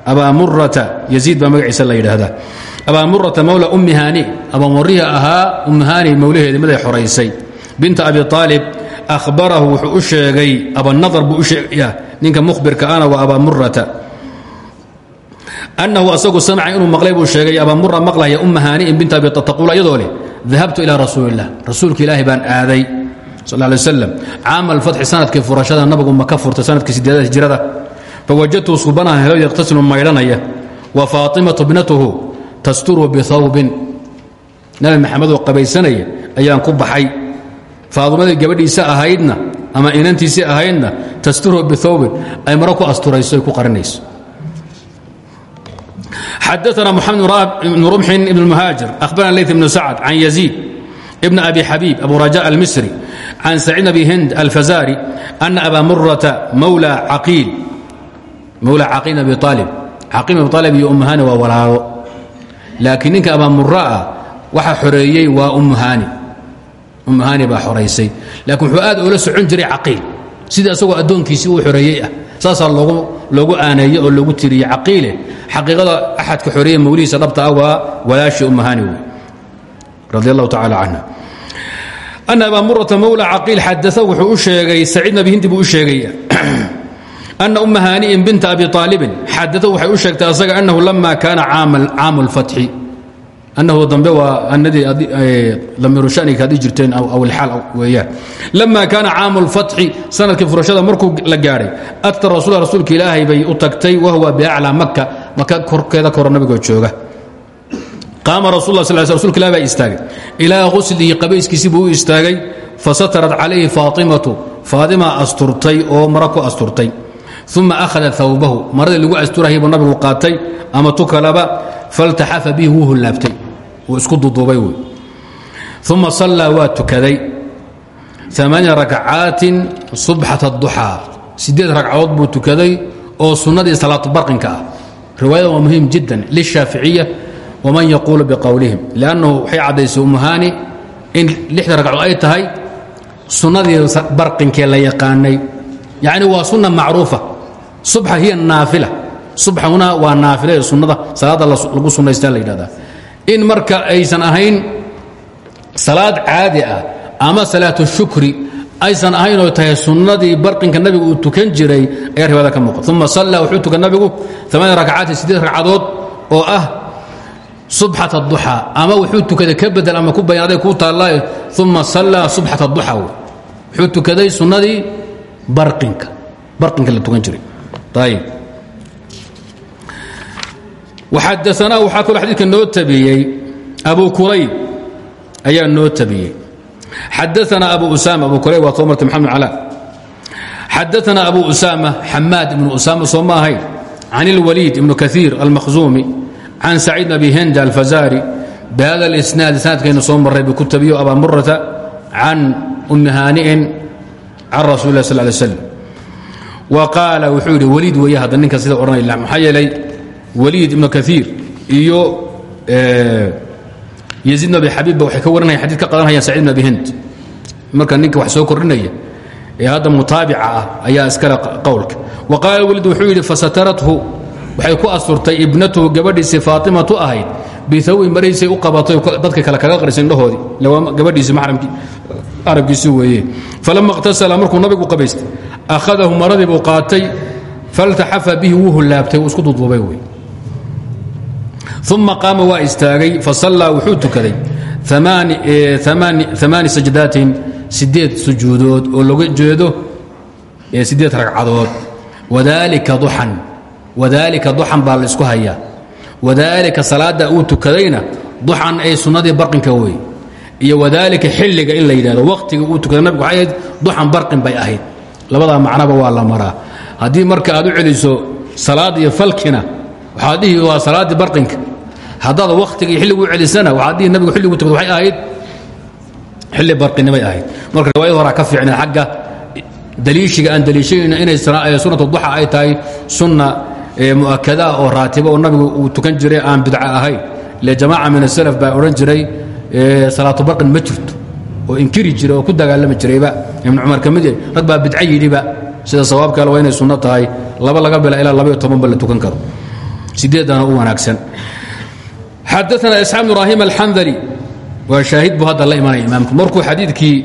أبا مرة يزيد baa magaciisa la yidhaahdaa أبا مرة mولى أم هاني أبا murihi ahaa أم هاني mawlaheedi miday xoraysay بنت أبي طالب أخبره wuxuu u sheegay أبانضر buu u sheegaya ninka مخبirka ana waa أبا مرة annahu asagu samca inuu maqlay buu sheegay abamura maqlaya umma haani'in bint abi taquul ayadoo leh dahabtu ilaa rasuulilah rasuulka baan aaday sal lay waslam caama alfatxi sannadkii furashada nabigu maka furtay sannadkii sideedaad hijrada fawajadtuu subanaha helo yakhtasilu maydhanaya wa faatimatu bnatuhu tasturu bihawbin nabi maxamedoo qabaysanaya ayaan ku baxay faatimadii gabadhiisa ahaydna ama inantiisii ahaydna tasturu bihawbin ay maro ku ku qarinayso xadaana mxamed bn rumxin ibn muhaajir ahbarana lay bn sacd can yaziid bn abi xabiib abu raja almisri can saciid abi hind alfazari ana aba murata mawla caqiil bn abi aalib caqiil abi aalib iyo ummuhani waa walaalo laakiin ninka abaa mura'a waxa xoreeyey waa ummuhani ummuhani baa xoraysay laakiin wuxuu aad oola socon jiray caqiil sida isagoo addoonkiisii uu xoreeyey ah saasaa loogu aaneeye oo loogu tiriyey caqiile. Xaqiiqada axadka xoreeye mawlihiisa dhabta ah waa walaashii umahani wey radi allahu tacala canha murata mawla caqiil xadaa wuxuu u sheegay saciid nabi hindi buu u sheegaya ana uma haani'in abi aalibin xadaa waxay u sheegtay asaga annahu lama kaana caamu lfatxi annahu dambe waa anadii lamirushaniga haddii jirteen aw ilxaal weeyaan lama kaana caamu lfatxi sannadkii furashada markuu la gaadhay atar rasul rasuulka ilaahay bay u tagtay wahuwa biaclaa maka maka korkeeda koro nabigoo jooga qaama rasul sal rsulka ilah baa istaagay ilaa quslihi qabayskiisii buu istaagay fasatarat calayhi faatimatu faatima asturtay oo mara asturtay uma akhada awbahu maradii lagu asturahayy buu nabigu qaatay ama tukalaba faltaxafa bihi wuu wuu isku duduubay wey uma sallaa waa tukaday. Amaaniya rakcaatin subxata duxaa sideed ragcadood buu tukaday oo sunnadii salaatu barqinka ah. Riwaayada waa muhiim jiddan lishaaficiya waman yaquulu biqowlihim liannahu waxay caddaysay umuhaani in lixda ragcadood ay tahay sunnadii barqinkee la yaqaanay. Yacni waa sunna macruufa. Subxa hiya naafila. Subxuna waa naafila ee sunnada. Salaadda lagu sunnaystaa la yidhahdaa in marka aysan ahayn salaad caadi ah ama salaatu shukri aysan ahayn oo tahay sunnadii barqinka nabigu uu tukan jiray ayaa riwaayada ka muuqata. Uma sallaa wuxuu tukan nabigu amaani rakcaati siddeed ragcadood oo ah subxat aduxaa ama wuxuu tukaday ka bedel ama ku bayan aday kuu taallaaye uma sallaa subxat aduxa wey wuxuu tukaday sunnadii barinka barinka la tukan jiray. Ayib waxadaanaa waxaa kaloo xadiidka noo tabiyey abu kurayb ayaa noo tabiyey. Xadaana abu usama abu kurayb waa soo martay maxamed cala. Xadaana abu usama xamaad ibnu usama soo ma ahayn can اlwaliid ibnu kaiir almakhzumi can saciid abi henda alfazari bihada اlisnaad isnaadkayna soo maray buu ku tabiyo abaa murata can umi haani'in can rasuuli lah sal lay slam wa qaala wuxuu yidhi waliid weeye hadda ninka sida odhanaya maxaa yeelay waliid ibnu kaiir iyo yaziid bn abi xabiibba waxay ka warinayaan xadid ka qadanayaan sacid bn hind. Marka ninka wax soo kordhinaya ee hadda mutaabica ah ayaa iskale qowlka. Wa qaala waliid wuxuu yidhi fasatarathu. Waxay ku asturtay ibnatuhu gabadhiisii faatimatu ahayd biawin maraysay u qabatay dadka kale kaga qarisa indhahoodii gabadhiisi maramkii arabkiisi weeye. Falama اqtasala markuu nabigu qabaystay akhadahu maradii buu qaatay faltaxafa bihi wuu hullaabtay wuu isku duduubay uma qaama waa istaagay fasallaa wuxuu tukaday amaani sajdaatin sideed sujuudood oo loga jeedo sideed ragcadood wadaalika duxan baa laysku hayaa wadaalika salaadda uu tukadayna duxan ay sunnadii barqinka wey iyo wadaalika xilliga in la yidhahdo waqtiga uu tukaday nabigu waxay ahayd duxan barqin bay ahayd labadaa macnaba waa la maraa haddii marka aad u celiso salaad iyo falkina waxaad dhihi waa salaaddii barqinka haddaad wakhtiga iyo xilligu celisana waxaad dhihi nabigu xilligu tukada waxay ahayd xilli barqinimay ahayd. Marka riwaayada horaa ka fiicneed xagga daliishiga aan daliishanayno inay sunnatu duxa ay tahay sunna mu'akadaa oo raatiba oo nabigu uu tukan jiray aan bidca ahayn ile jamaaca min asalaf baa odhan jiray salaatu barqin ma jirto oo inkiri jiray oo ku dagaalami jirayba. Ibnu cumar ka mid rag baa bidco yidhiba sida sawaabka waa inay sunno tahay laba laga bila ilaa labaiyo tobanba la tukan karo sideedana u wanaagsan. Xadaana isxaaq ibraahim alxandali waa shaahid buu hadda la imanaya imaamku. Markuu xadiidkii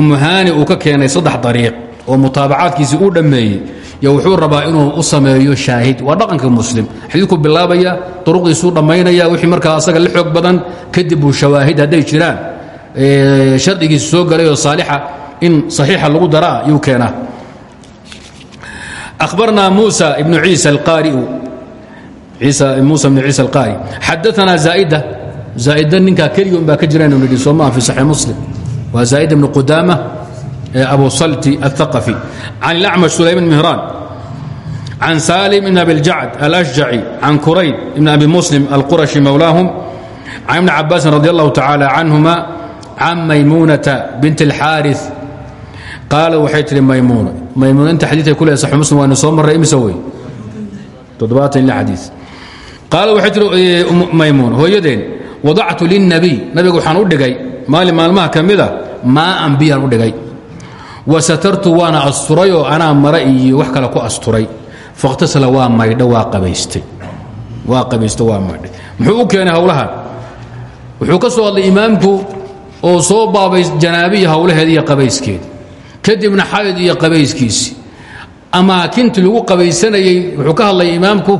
umuhaani uu ka keenay saddex dariiq oo mutaabacaadkiisii uu dhammeeyey yo wuxuu rabaa inuu u sameeyo shaahid. Waa dhaqanka muslim. Xadiidku bilaabaya duruqiisuu dhammaynaya wixii markaa asaga la xoog badan kadib buu shawaahid hadday jiraan shardigiisa soo galayoo saalixa in saxiixa lagu daraa yuu keenaa. Akhbarnaa muusa ibnu ciisa alqaari'u موسى بن عيسى القارئ عيسى موسى بن عيسى القاري حدثنا زائدة زائدة نينكا كليون با كجرين ندي سوما في صحيح مسلم وزائدة بن قدامة أبو صلتي الثقفي عن الأعمش سليمان مهران عن سالم بن أبي الجعد الأشجعي عن كريب بن أبي مسلم القرشي مولاهم عن ابن عباس رضي الله تعالى عنهما عن ميمونة بنت الحارث qaala waxay tihi maymuuna maymuuna inta xadiidka ku leehay saxu muslim waana soo marray imise wey toddobaatan ila xadiid qaala waxay tihi maymuuna hooyadeen wadactu linnabiy. Nabiga waxaan u dhigay maalin maalmaha ka mida maaan biyaan u dhigay. Wa satartu waana asturay oo anaa mara iyo wax kale ku asturay. Fakhtasala waa maydho waa qabaystay. Waa qabaysto waa maydhay muxuu keenay howlahan wuxuu ka soo hadlay imaamku oo soo baabay janaabiya howlaheeda iyo qabayskeeda kadibna xayd iyo qabayskiisii amaakintii lagu qabaysanayey wuxuu ka hadlaya imaamku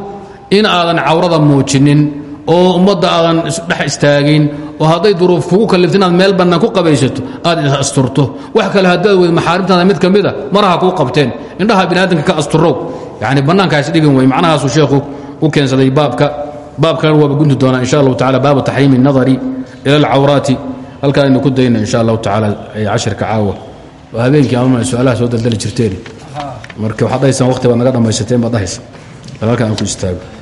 in aadan cawrada muujinin oo ummadda aadan dhex istaagin oo hadday duruuf kugu kallifto inaad meel bannaan ku qabaysato aad asturto. Wax kale haddaad weyd maxaarimtaada mid ka mida maraha kuu qabteen. Indhaha biniaadamka ka asturow yani bannaankaas dhigin wey macnahaasuu sheekhu u keensaday baabka. Baabkan waaba gunti doonaa insha allahu tacala baabu taxriimi الnadari ila alcawraati. Halkaan aynu ku dayna insha allahu tacaala cashirka caawa. Oo habeenkii ama su'aalaha soo daldali jirteen marka waxaad dhahaysaan waqti baad naga dhammaysateen baad dhahaysa. Halkaan aan ku istaago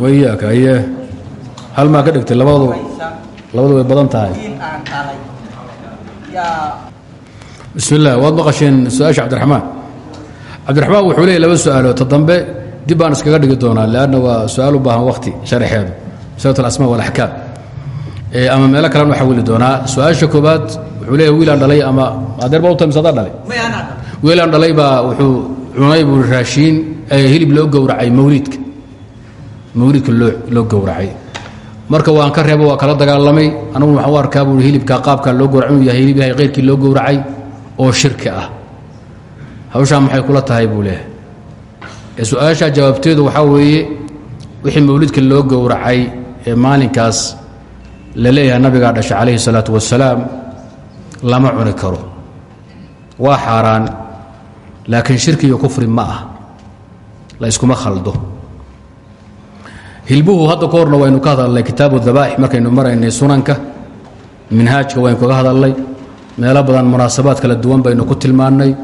wayaak aye hal maa ka dhigtay? Labadu labadu way badan tahay. Bismi illah waad maqasheen su'aasha cabdiraxmaan. Cabdiraxmaan wuxuu leeyay laba su'aalood ta dambe dib baan iskaga dhigi doonaa leanna waa su'aal u baahan waqti sharaxeedu masalat alasmaa walaxkaam ama meelo kalean u xawili doonaa. Su'aasha koobaad wuxuu leeyahy wiilaan dhalay ama adeer baa u tahay mise adaa dhalay wiilaan dhalay baa wuxuu cunay buu raashiin hilib loo gowracay mawliidka. Mawliidka loo gowracay. Marka waan ka reebo waa kala dagaalamay. Anugu waxaan u arkaa buui hilibkaa qaabkaa loo gowrac inuu yahay hilib ilahay qayrkii loo gowracay oo shirki ah. Hawshaa maxay kula tahay buu leehay ee su'aashaa jawaabteedu waxaa weeye wixii mawlidka loo gowracay ee maalinkaas la leeyahay nabigaa dhashay calayhi salaatu wasalaam lama cuni karo. Waa xaaraan laakiin shirki iyo kufri ma ah. La iskuma khaldo. Hilbuhu hadda ka horna waynu ka hadalnay kitaabu dabaaix markaynu maraynay sunanka. Minhaajka waynu kaga hadalnay meelo badan munaasabaad kala duwan baynu ku tilmaannay.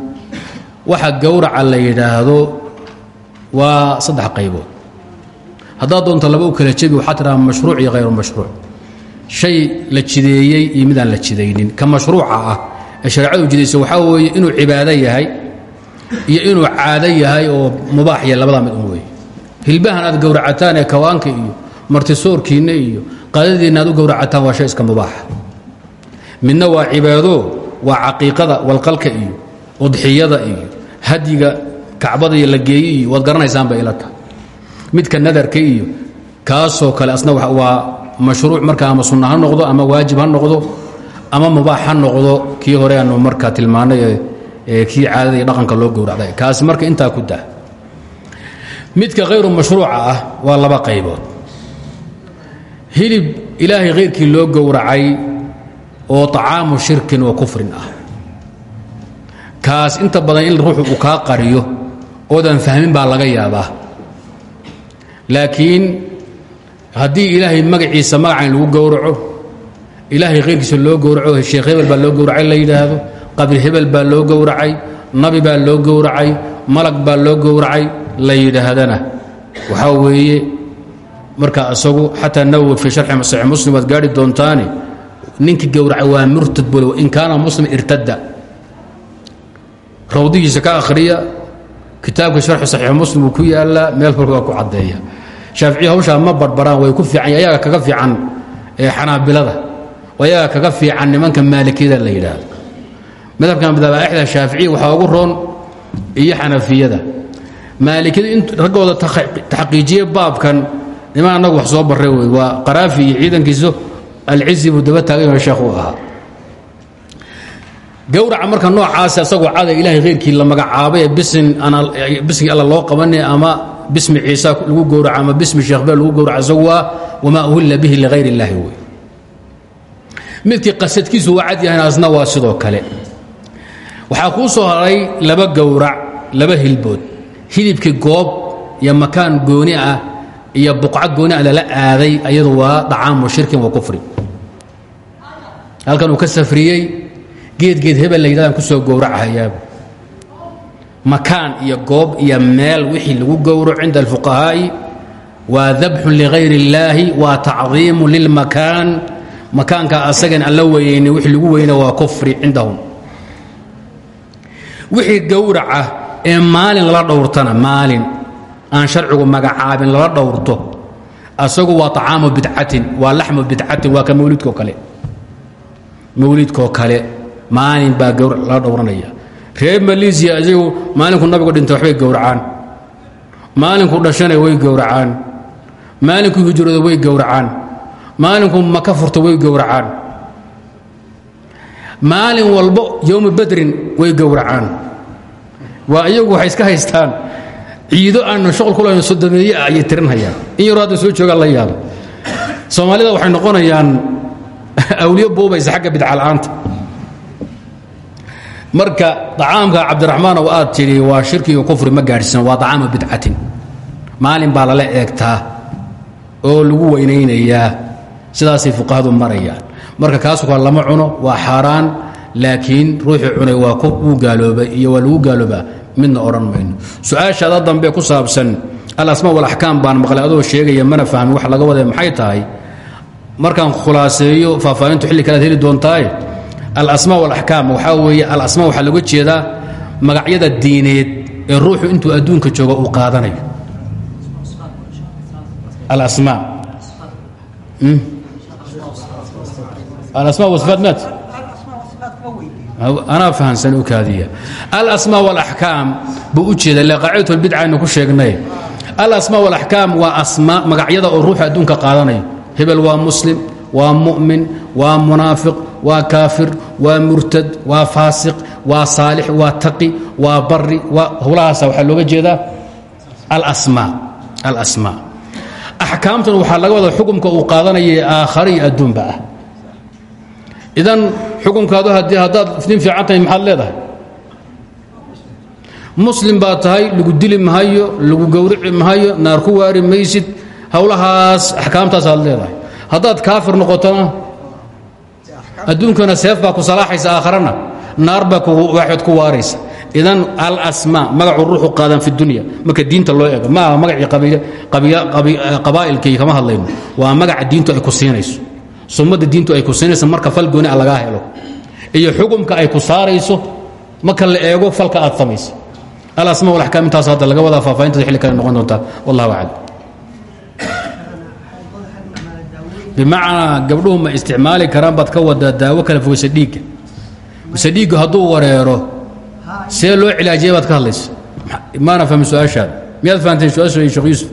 Waxa gowraca la yidhaahdo waa saddex qaybood. Haddaad doonto laba u kala jebi waxaa tidhaha mashruuc iyo hayru mashruuc. Shay la jideeyey iyo midaan la jidaynin. Ka mashruuca ah ee shareecadu jidaysa waxaa weeye inuu cibaado yahay iyo inuu caado yahay oo mubaax ya labadaa mid un weeye. Hilbahan aad gowracataan ee kawaanka iyo martisoorkiinna iyo qaadadiinna aad u gowracataan waa shay iska mubaaxa midna waa cibaado waa caqiiqada walqalka iyo udxiyada iyo hadyiga kacbada iyo la geeye iyo waad garanaysaanba ila tahay midka nadarka iyo kaasoo kale asna waa mashruuc marka ama sunna ha noqdo ama waajib ha noqdo ama mubaax ha noqdo kii hore aanu marka tilmaanay kii caadada iyo dhaqanka loo gowracday. Kaasi marka intaa ku dah midka hayru mashruuca ah waa laba qaybood. Hilib ilaahay khayrkii loo gowracay oo طacaamu shirkin wa kufrin ah. Kaas inta badan in ruuxu uu kaa qariyo oodan fahmin baa laga yaabaa. Laakiin haddii ilaahay magaciisa magacan lagu gowraco ilaahay khayrkiisa loo gowraco sheekh baa loo gowracay la qabri hebel baa loo gowracay nabi baa loo gowracay malag baa loo gowracay la yidhaahdana. Waxaa weeye marka isagu xataa nawowi fii sharxi saxiix muslim waad gaari doontaane ninkii gowracay waa murtad bole in kaana muslim irtada rawdigiisa ka akhriya kitaabka sharxi saxiix muslim ku yaalaa meel walba ku caddeeya. Shaaficiya hawshaa ma barbaraan way ku fiican ayaga kaga fiican xanaabilada. Ayaga kaga fiican nimanka maalikiyada la yidhaahdo madhabkan dabaaixda shaaficiya waxaa ugu roon iyo xanafiyada. Maalikiyada raggooda taxqiijiye baabkan niman annagu wax soo barray wey waa qaraafi ciidankiisu alcizi buu daba taagan yahay sheekh uu ahaa. Gowraca marka noocaasa ilaahay khayrkii la magacaabay ee bisin bismigii alla loo qabanay ama bismi ciisa lagu gowraco ama bismi sheekh beel lagu gowraco isagu waa wamaa uhilla bihi ligayr illaahi wey qasadkiisu waa cad asna waa sidoo kale waxaa kuu soo haray laba gowrac laba hilbood. Hilibkii goob iyo makaan gooni ah iyo buqca gooni ah lala aaday ayadu waa dacaamu shirkin wa kufri. Halkan uu ka safriyey geedgeed hebel la yidhahdaan ku soo gowrachayaab makaan iyo goob iyo meel wixii lagu gowro cinda alfuqahaa'i waa dabxun ligayr اllaahi waa tacdiimu lilmakaan makaanka asagan aan la weynayni wixii lagu weyna waa kufri cindahum wixii gowraca ee maalin lala dhowrtana maalin aan sharcigu magacaabin lala dhowrto asagu waa طacaamu bidcatin waa laxmu bidcatin waa ka mawlidko kale. Mawlidkoo kale maalin baa gowr lala dhowranaya. Reer malesia isagu maalinku nabigu dhintay waxbay gowracaan. Maalinku dhashana way gowracaan. Maalinku hijrooda way gowracaan. Maalinku maka furta way gowracaan maalin walbo yowma badrin way gowracaan. Waa iyagu waxay iska haystaan. Ciido aanan shaqol ku lahayn sodomeeye ah ayay tirinhayaan in yaroo soo joogaan la yaabo. Soomaalida waxay noqonayaan awliyo boobaysa xagga bidcala'aanta marka acaamka cabdiraxmaan oo aad tidhi waa shirki iyo kufri ma gaadhsiisan waa acaama bidcatin. Maalin baa lala oo lagu weynaynayaa sidaasay fuqahadu marayaan marka kaas waa lama cuno waa xaaraan laakiin ruuxii cunay waa wuu gaaloobay iyo waa lagu gaaloobaa midna odhan mayno. Su'aashaada dambe ku saabsan alasmaa walaxkaam baan maqlay sheegaya mana fahmin wax laga wada maxay tahay. Markaan khulaaseeyo faahfaahintu xilli kalead heli doontaaye alasmaa walaxkaam waxaa weeye alasmaa waxaa looga jeedaa magacyada diineed ee ruuxu intuu adduunka joogo uu qaadanayo. Alasmaa alasmaa wasifaat maat anaa fahansan u kaadiya alasmaa walaxkaam buu u jeeda ile qaacidatulbidca aynu ku sheegnay alasmaa walaxkaam waa asmaa magacyada oo ruuxu adduunka qaadanayo hebel waa muslim waa mu'min waa munaafiq waa kaafir waa murtad waa faasiq waa saalix waa taqi waa bari waa howlahaasa waxaa looga jeedaa alasmaa axkaamtan waxaa laga wada xukumka uu qaadanaya aakhare iyo adduunba ah idan xukumkaadu haddii haddaad nin fiican tahay maxaad leedahay? Muslim baa tahay lagu dili mahayo lagu gowrici mahayo naar ku waari maysid howlahaas axkaamtaasaad leedahay. Haddaad kaafir noqotona adduunkana seef baa ku salaaxaysa aakharana naar baa waaxood ku waaraysa. Idan alasmaa magacu ruuxu qaadan fi dunya marka diinta loo eego. Maaha magacii qabaa'ilkii kama hadlayno. Waa magaca diintu ay ku siinayso summada diintu ay ku siinayso marka fal gooni a lagaa helo. Iyo xukumka ay ku saarayso marka la eego falka aad samaysa alasma walaxkaam intaas hadda laga wadaa faahfaahintada xilli kale noqon doontaa wallahu aclam. Bimacnaa gabdhuhu ma isticmaali karaan baad ka wadaa daawo kala fogeysa dhiigga. Mise dhiiggu hadduu wareero see loo cilaajiyay baad ka hadlaysa. Maana fahmin su'aashaada. Miyaad fahanteen su'aasha sheekh yuusuf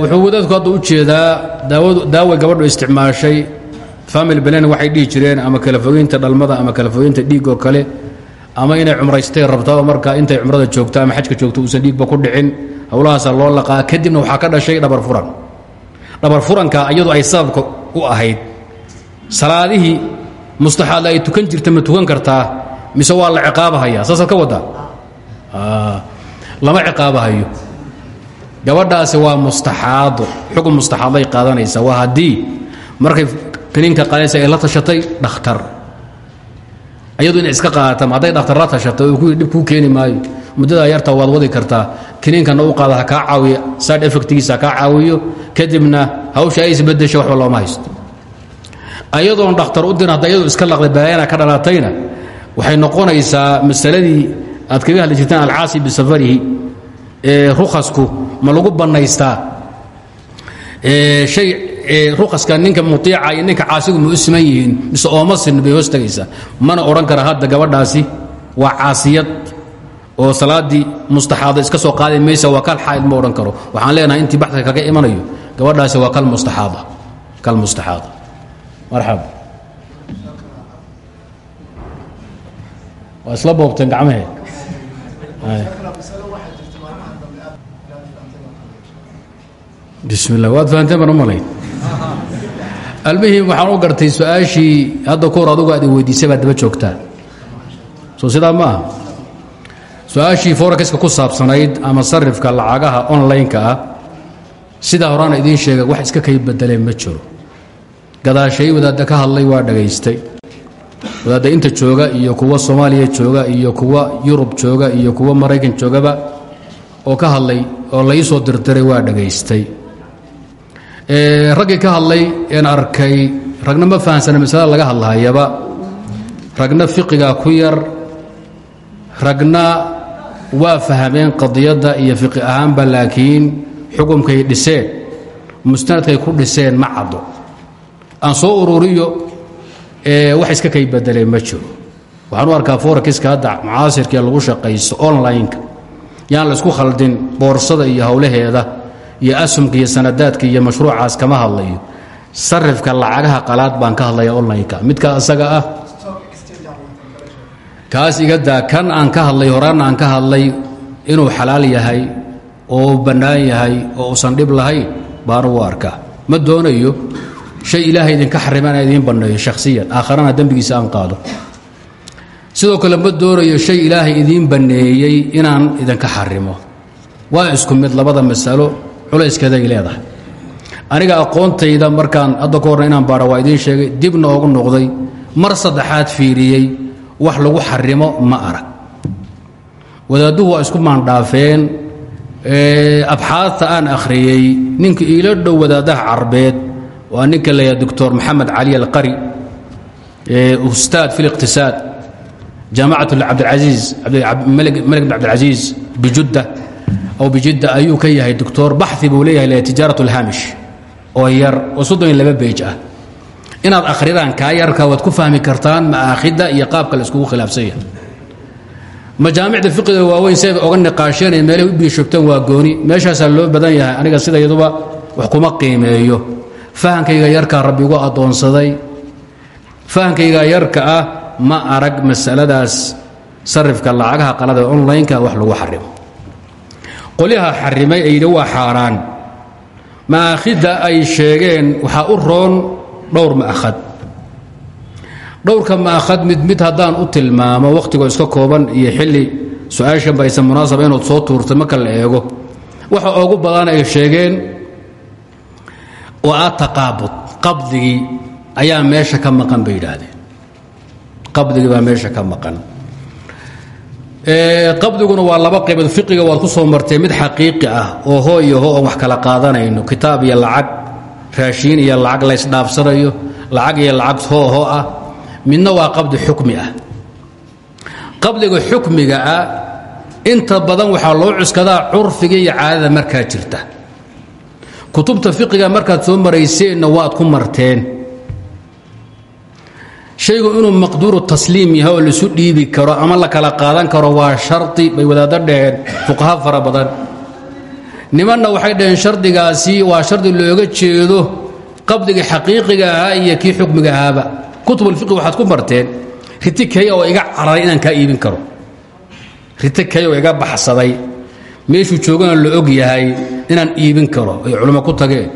wuxuu wadaadku hadda u jeedaa daaway gabadhu isticmaashay. Family balen waxay dhihi jireen ama kala fogeynta dhalmada ama kala fogeynta dhiig oo kale ama inay cumraystay rabtaa marka intay cumrada joogto ama xajka joogto uusan dhiigba ku dhicin. Howlahaasaa loo laqaa kadibna waxaa ka dhashay dhabar furan. Dhabar furanka iyadu ay sababka u ahayd. Salaadihii mustaxaadla ay tukan jirta ma tukan kartaa mise waa la ciqaabahaya saasaad ka wadaa lama ciqaabahayo. Gabadhaasi waa mustaxaado xukun mustaxaaday qaadanaysa. Waa haddii markay kaniinka qaadaysa ay la tashatay dhakhtar. Ayadu inay iska qaadatam hadday dhakhtar la tashatay oo dhib kuu keeni maayo. Muddadaa yarta waad wadi kartaa. Kaniinkana u qaada ha kaa side effectgiisa ha caawiyo kadibna hawsha ay isbedesha waxba looma haysto. Ayadoon dhakhtar u dirin hadda iyadu iska laqday baayana ka dhalatayna waxay noqonaysaa masaladii aad kaga hadli jirteen alcaasi bisafarihi ee rukhasku ma lagu bannaystaa? Hay rukaska ninka muiica iyo ninka caasigu ma u yihiin? Mise ooma sin bay mana odhan kara hadda gabadhaasi? Waa caasiyad oo salaaddii mustaxaada iska soo qaadi maysa waa kal ma odhan karo. Waxaan leenahay intii baxka kaga imanayo gabadhaasi waa kal mustaxaada kal mustaxaada. Marxaba. Waa isla boobteen gacmaheed bismi llah waad fahanteen baan u malayn. Almuhim waxaan u gartay su'aashii hadda kahor adugu aad weydiisay baad daba joogtaa soo sidaa ma aha. Su'aashii ku saabsanayd ama sarifka lacagaha online-ka ah sidaa horaana idiin sheega wax iska kay bedeleen ma jiro. Gadaashay wadaadda ka hadlay waa dhagaystay wadaadda inta jooga iyo kuwa soomaaliya jooga iyo kuwa yurub jooga iyo kuwa maraykan joogaba oo ka hadlay oo la ii soo dirdiray waa dhagaystay raggii ka hadlay een arkay ragna ma fahansana masalada laga hadlahayaba. Ragna fiqigaa ku yar ragna waa fahmeen qadiyadda iyo fiqi ahaanba laakiin xukumkay dhiseen mustanadkay ku dhiseen ma caddo aan soo ururiyo wax iska kay bedeleen ma jiro. Waxaan u arkaa forakiska hadda mucaasirkee lagu shaqaysto online-ka. Yaan la isku khaldin boorsada iyo howlaheeda iyo asumka iyo sanadaadka iyo mashruucaas kama hadlayo. Sarifka lacagaha qalaad baan ka hadlaya online-ka. Midka isaga ah? Kaas iga daa kan aan ka hadlay horaanna aan ka hadlay inuu xalaal yahay oo bannaan yahay oo uusan dhib lahayn baana u arkaa. Ma doonayo shay ilaahay idinka xarima inaan idiin banneeyo shakhsiyan aakharana dembigiisa aan qaado. Sidoo kale ma doonayo shay ilaahay idiin banneeyey inaan idinka xarimo. Waa isku mid labada masalo culayskeeday leedahay. Aniga aqoontayda markaan hadda ka inaan baadha waa idiin sheegay dibna oogu noqday mar saddexaad fiiriyey wax lagu xarimo ma arag wadaadduhu waa isku maandhaafeen abxaadta aan akhriyey ninka iila dhow wadaadaha carbeed waa ninka layaa doctor maxamed cali alqari ustaad fi liqtisaad jaamacat cabdilcasiis melig bn cabdilcasiis bijudda. Aw bijidda ayuu ka yahay doctor. Baxi buu leeyahay tijaarat اlhaamish oo yar oo laba beej ah. Inaad akhridaan kaa yarka waad ku fahmi kartaan ma'aakhidda iyo qaabka la iskugu khilaafsan yahay. Majaamicda fiqiga waaweyn siay oga niqaasheenay meelahay u biishogteen waa gooni. Meeshaasaa loo badan yahay aniga sida yaduba wax kuma qiimeeyo fahankayga yarkaa rabbi igu addoonsaday. Fahankayga yarka ah ma arag masaladaas. Sarifka lacagaha qalada ee online-ka wax lagu xarimo. Qolyaha xarimay ay yidhi waa xaaraan. Ma'aakhidda ay sheegeen waxaa u roon dhowr ma'ahad dhowrka ma'ahad mid mid haddaan u tilmaamo wakhtigoo iska kooban iyo xilli su'aashanba aysan munaasaba inaad soo tuurtay marka la eego. Waxa ugu badan ay sheegeen oo ah taqaabud ayaa meesha ka maqan bay yidhaahdeen. Qabdigii baa meesha ka maqan. Qabdiguna waa laba qaybood fiqiga waad ku soo martee mid xaqiiqi ah oo hoo iyo ho oon wax kala qaadanayno. Kitaab iyo lacag raashiin iyo lacag laysdhaafsanayo lacag iyo lacag hoo ho ah. Midna waa qabdi xukmi ah. Qabdiga xukmiga ah inta badan waxaa loo cuskadaa curfiga iyo caadada markaa jirta kutubta fiqiga markaad soo marayseenna waad ku marteen. Shaygu inuu maqduuru tasliim yahay oo laisu dhiibi karo ama la kala qaadan karo waa shardi bay wadaaddo dhaheen fuqaha fara badan. Nimanna waxay dhaheen shardigaasi waa shardi looga jeedo qabdigii xaqiiqiga ahaa iyo kii xukmiga ahaaba. Kutubulfiqi waxaad ku marteen. Riti kay oo iga cararay inaan kaa iibin karo. Riti kay oo iga baxsaday meeshuu joogana la og yahay inaan iibin karo ay culimo ku tageen.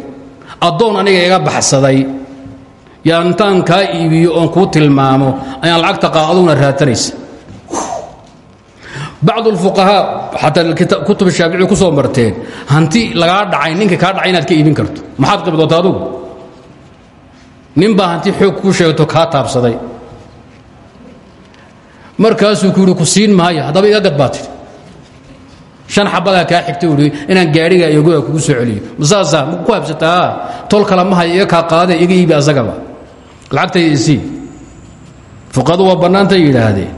Addoon aniga iga baxsaday yaa intaan kaa iibiyo oon kuu tilmaamo ayaan lacagta qaaduna raatanaysa. Bacdu lfuqahaa xataa kutub shaafici ku soo marteen hanti lagaa dhacay ninka kaa dhacay inaad ka iibin karto. Maxaad qibdoota adugu? Nin baa hanti xoog ku sheegto kaa taabsaday. Markaasuu ku yidhi ku siin maayo haddaba iga shan xabadaa kaa xigta uhi inaan gaadhiga iyo goga kugu soo celiyo. Masaasaa ma ku habsataa tol kala ma hayo iga kaa iga iibi asagaba. Lacagtayda isii fuqadu waa bannaantay yidhaahdeen.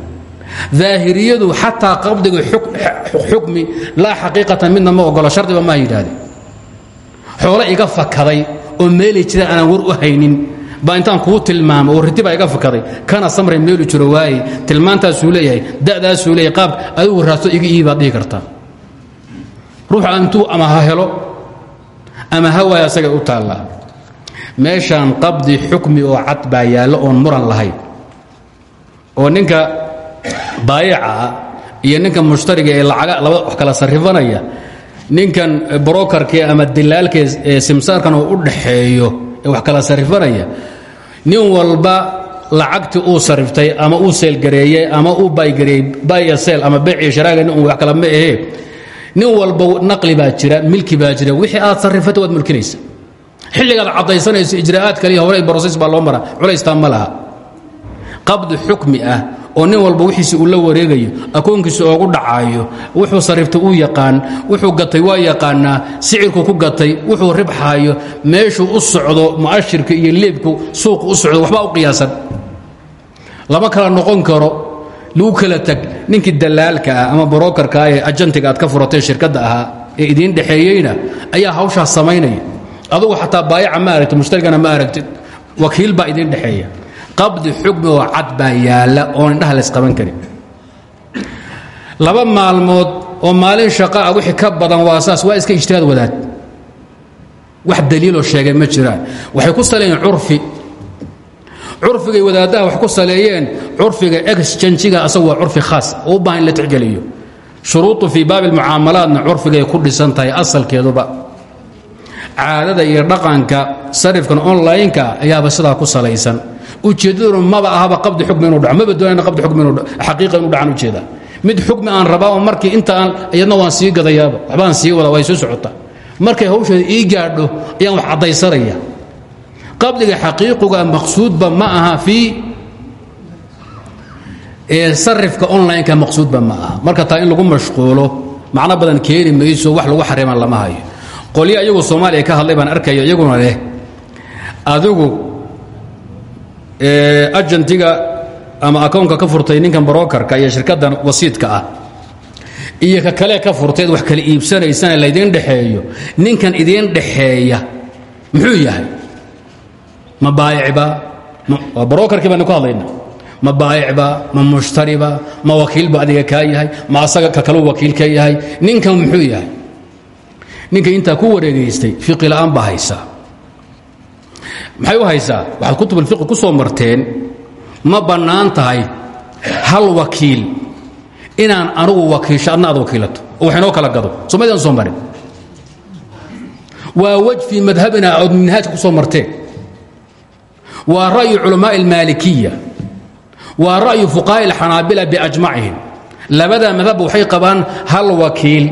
Daahiriyadu xataa qabdiga xukmi laa xaqiiqatan midna ma ogolo shardiba maa yidhaahdeen. Xoolo iga fakaday oo meeli jira aanaan war u haynin baa intaan kuu tilmaamo oo riti baa iga fakaday kana samray meelu jiro waaye. Tilmaantaasuu leeyahay da'daasuu leeyahay qaab adigu raadso iga iibi baad dhihi kartaa ruuxa intuu ama ha helo ama ha waaya asagay u taallaa meeshaan qabdi xukmi oo cad baa yaallo oon muran lahayn. Oo ninka baayaca iyo ninka mushtariga ee lacaga labada wax kala sarrifanaya ninkan brokarkee ama dilaalkee ee simsaarkan oo u dhaxeeyo ee wax kala sarrifanaya nin walba lacagtii uu sarriftay ama uu seelgareeyey ama uu baygareeyey baya seel ama beeciyo sharaaga nin wax kala ma ahee nin walba naqli baa jira milki baa jira wixii aad sarrifatay waad mulkinaysa. Xilligaad caddaysanayso ijraa'aad kaliya hore broses baa loo mara culaystaa ma laha. Qabdi xukmi ah oo nin walba wixiisi uu la wareegayo akoonkiisa oogu dhacaayo wuxuu sarriftay uu yaqaan wuxuu gatay waa yaqaanaa sicirku ku gatay wuxuu ribxaayo meeshuu u socdo mu'ashirka iyo leebku suuqu u socdo waxbaa u qiyaasan. Lama kala noqon karo lagu kala tag ninkii dalaalka ah ama brokarka ah ee ajantiga aad ka furatay shirkadda ahaa ee idiin dhexeeyeyna ayaa hawshaas samaynaya. Adugu xataa baayaca ma aragtid mushtarigana ma aragtid wakiil baa idiin dhexeeya. Qabdi xukmi oo cad baa yaalla oon indhaha laysqaban karin. Laba maalmood oo maalin shaqa ah wixii ka badan waa saas waa iska ijtihaad wadaad. Wax daliiloo sheegay ma jiraan. Waxay ku saleeyeen curfi curfigay wadaaddaha wax ku saleeyeen curfiga exjanjiga asagu waa curfi khaas oo u baahan in la tixgeliyo. Shuruudu fii baabi almucaamalaatna curfigay ku dhisan tahay asalkeeduba. Caadada iyo dhaqanka sarifkan online-ka ayaaba sidaa ku salaysan. Ujeeddaduna maba ahaba qabdi xukmi inuu dhaco maba doonayna qabdi xukmi inuu xaqiiqa inuu dhacan ujeeda mid xukmi aan rabaa oo markii inta aan iyadna waan sii gadayaaba waxbaan sii wada way soo socotaa markay hawsheeda ii gaadho ayaan wax caddaysanaya qabdiga xaqiiqiga maqsuudba ma aha fii sarifka online-ka maqsuudba ma aha. Marka taa in lagu mashquulo macno badan keeni mayso wax lagu xariman lama hayo. Qolyo iyagu soomaaliya ka hadlay baan arkaya iyaguna leh. Adigu ajantiga ama akownka ka furtay ninkan brokarka iyo shirkaddan wasiidka ah. Iyo ka kale ka furtayd wax kala iibsanaysana laydiin dhexeeyo. Ninkan idiin dhexeeya muxuu yahay ma baayicba waa brokarkii baanu ka hadlayna ma baayicba ma mushtariba ma wakiilba adiga kaa yahay ma asaga ka kalu wakiil ka yahay ninkan muxuu yahay? Ninka intaa ku wareegaystay fiqi la'aan baa haysaa. Maxay u haysaa? Waxaad kutubulfiqi ku soo marteen ma bannaan tahay hal wakiil inaan anugu wakiisho adna aad wakiilato. Oo wax inoo kala gado. Somaydaan soo marin? Waa wej fii madhabina ood minhaajka ku soo marteen waa ra'yu culamaa اlmaalikiya waa ra'yu fuqahaai اlxanaabila biajmacihim labada madhabba waxay qabaan hal wakiil.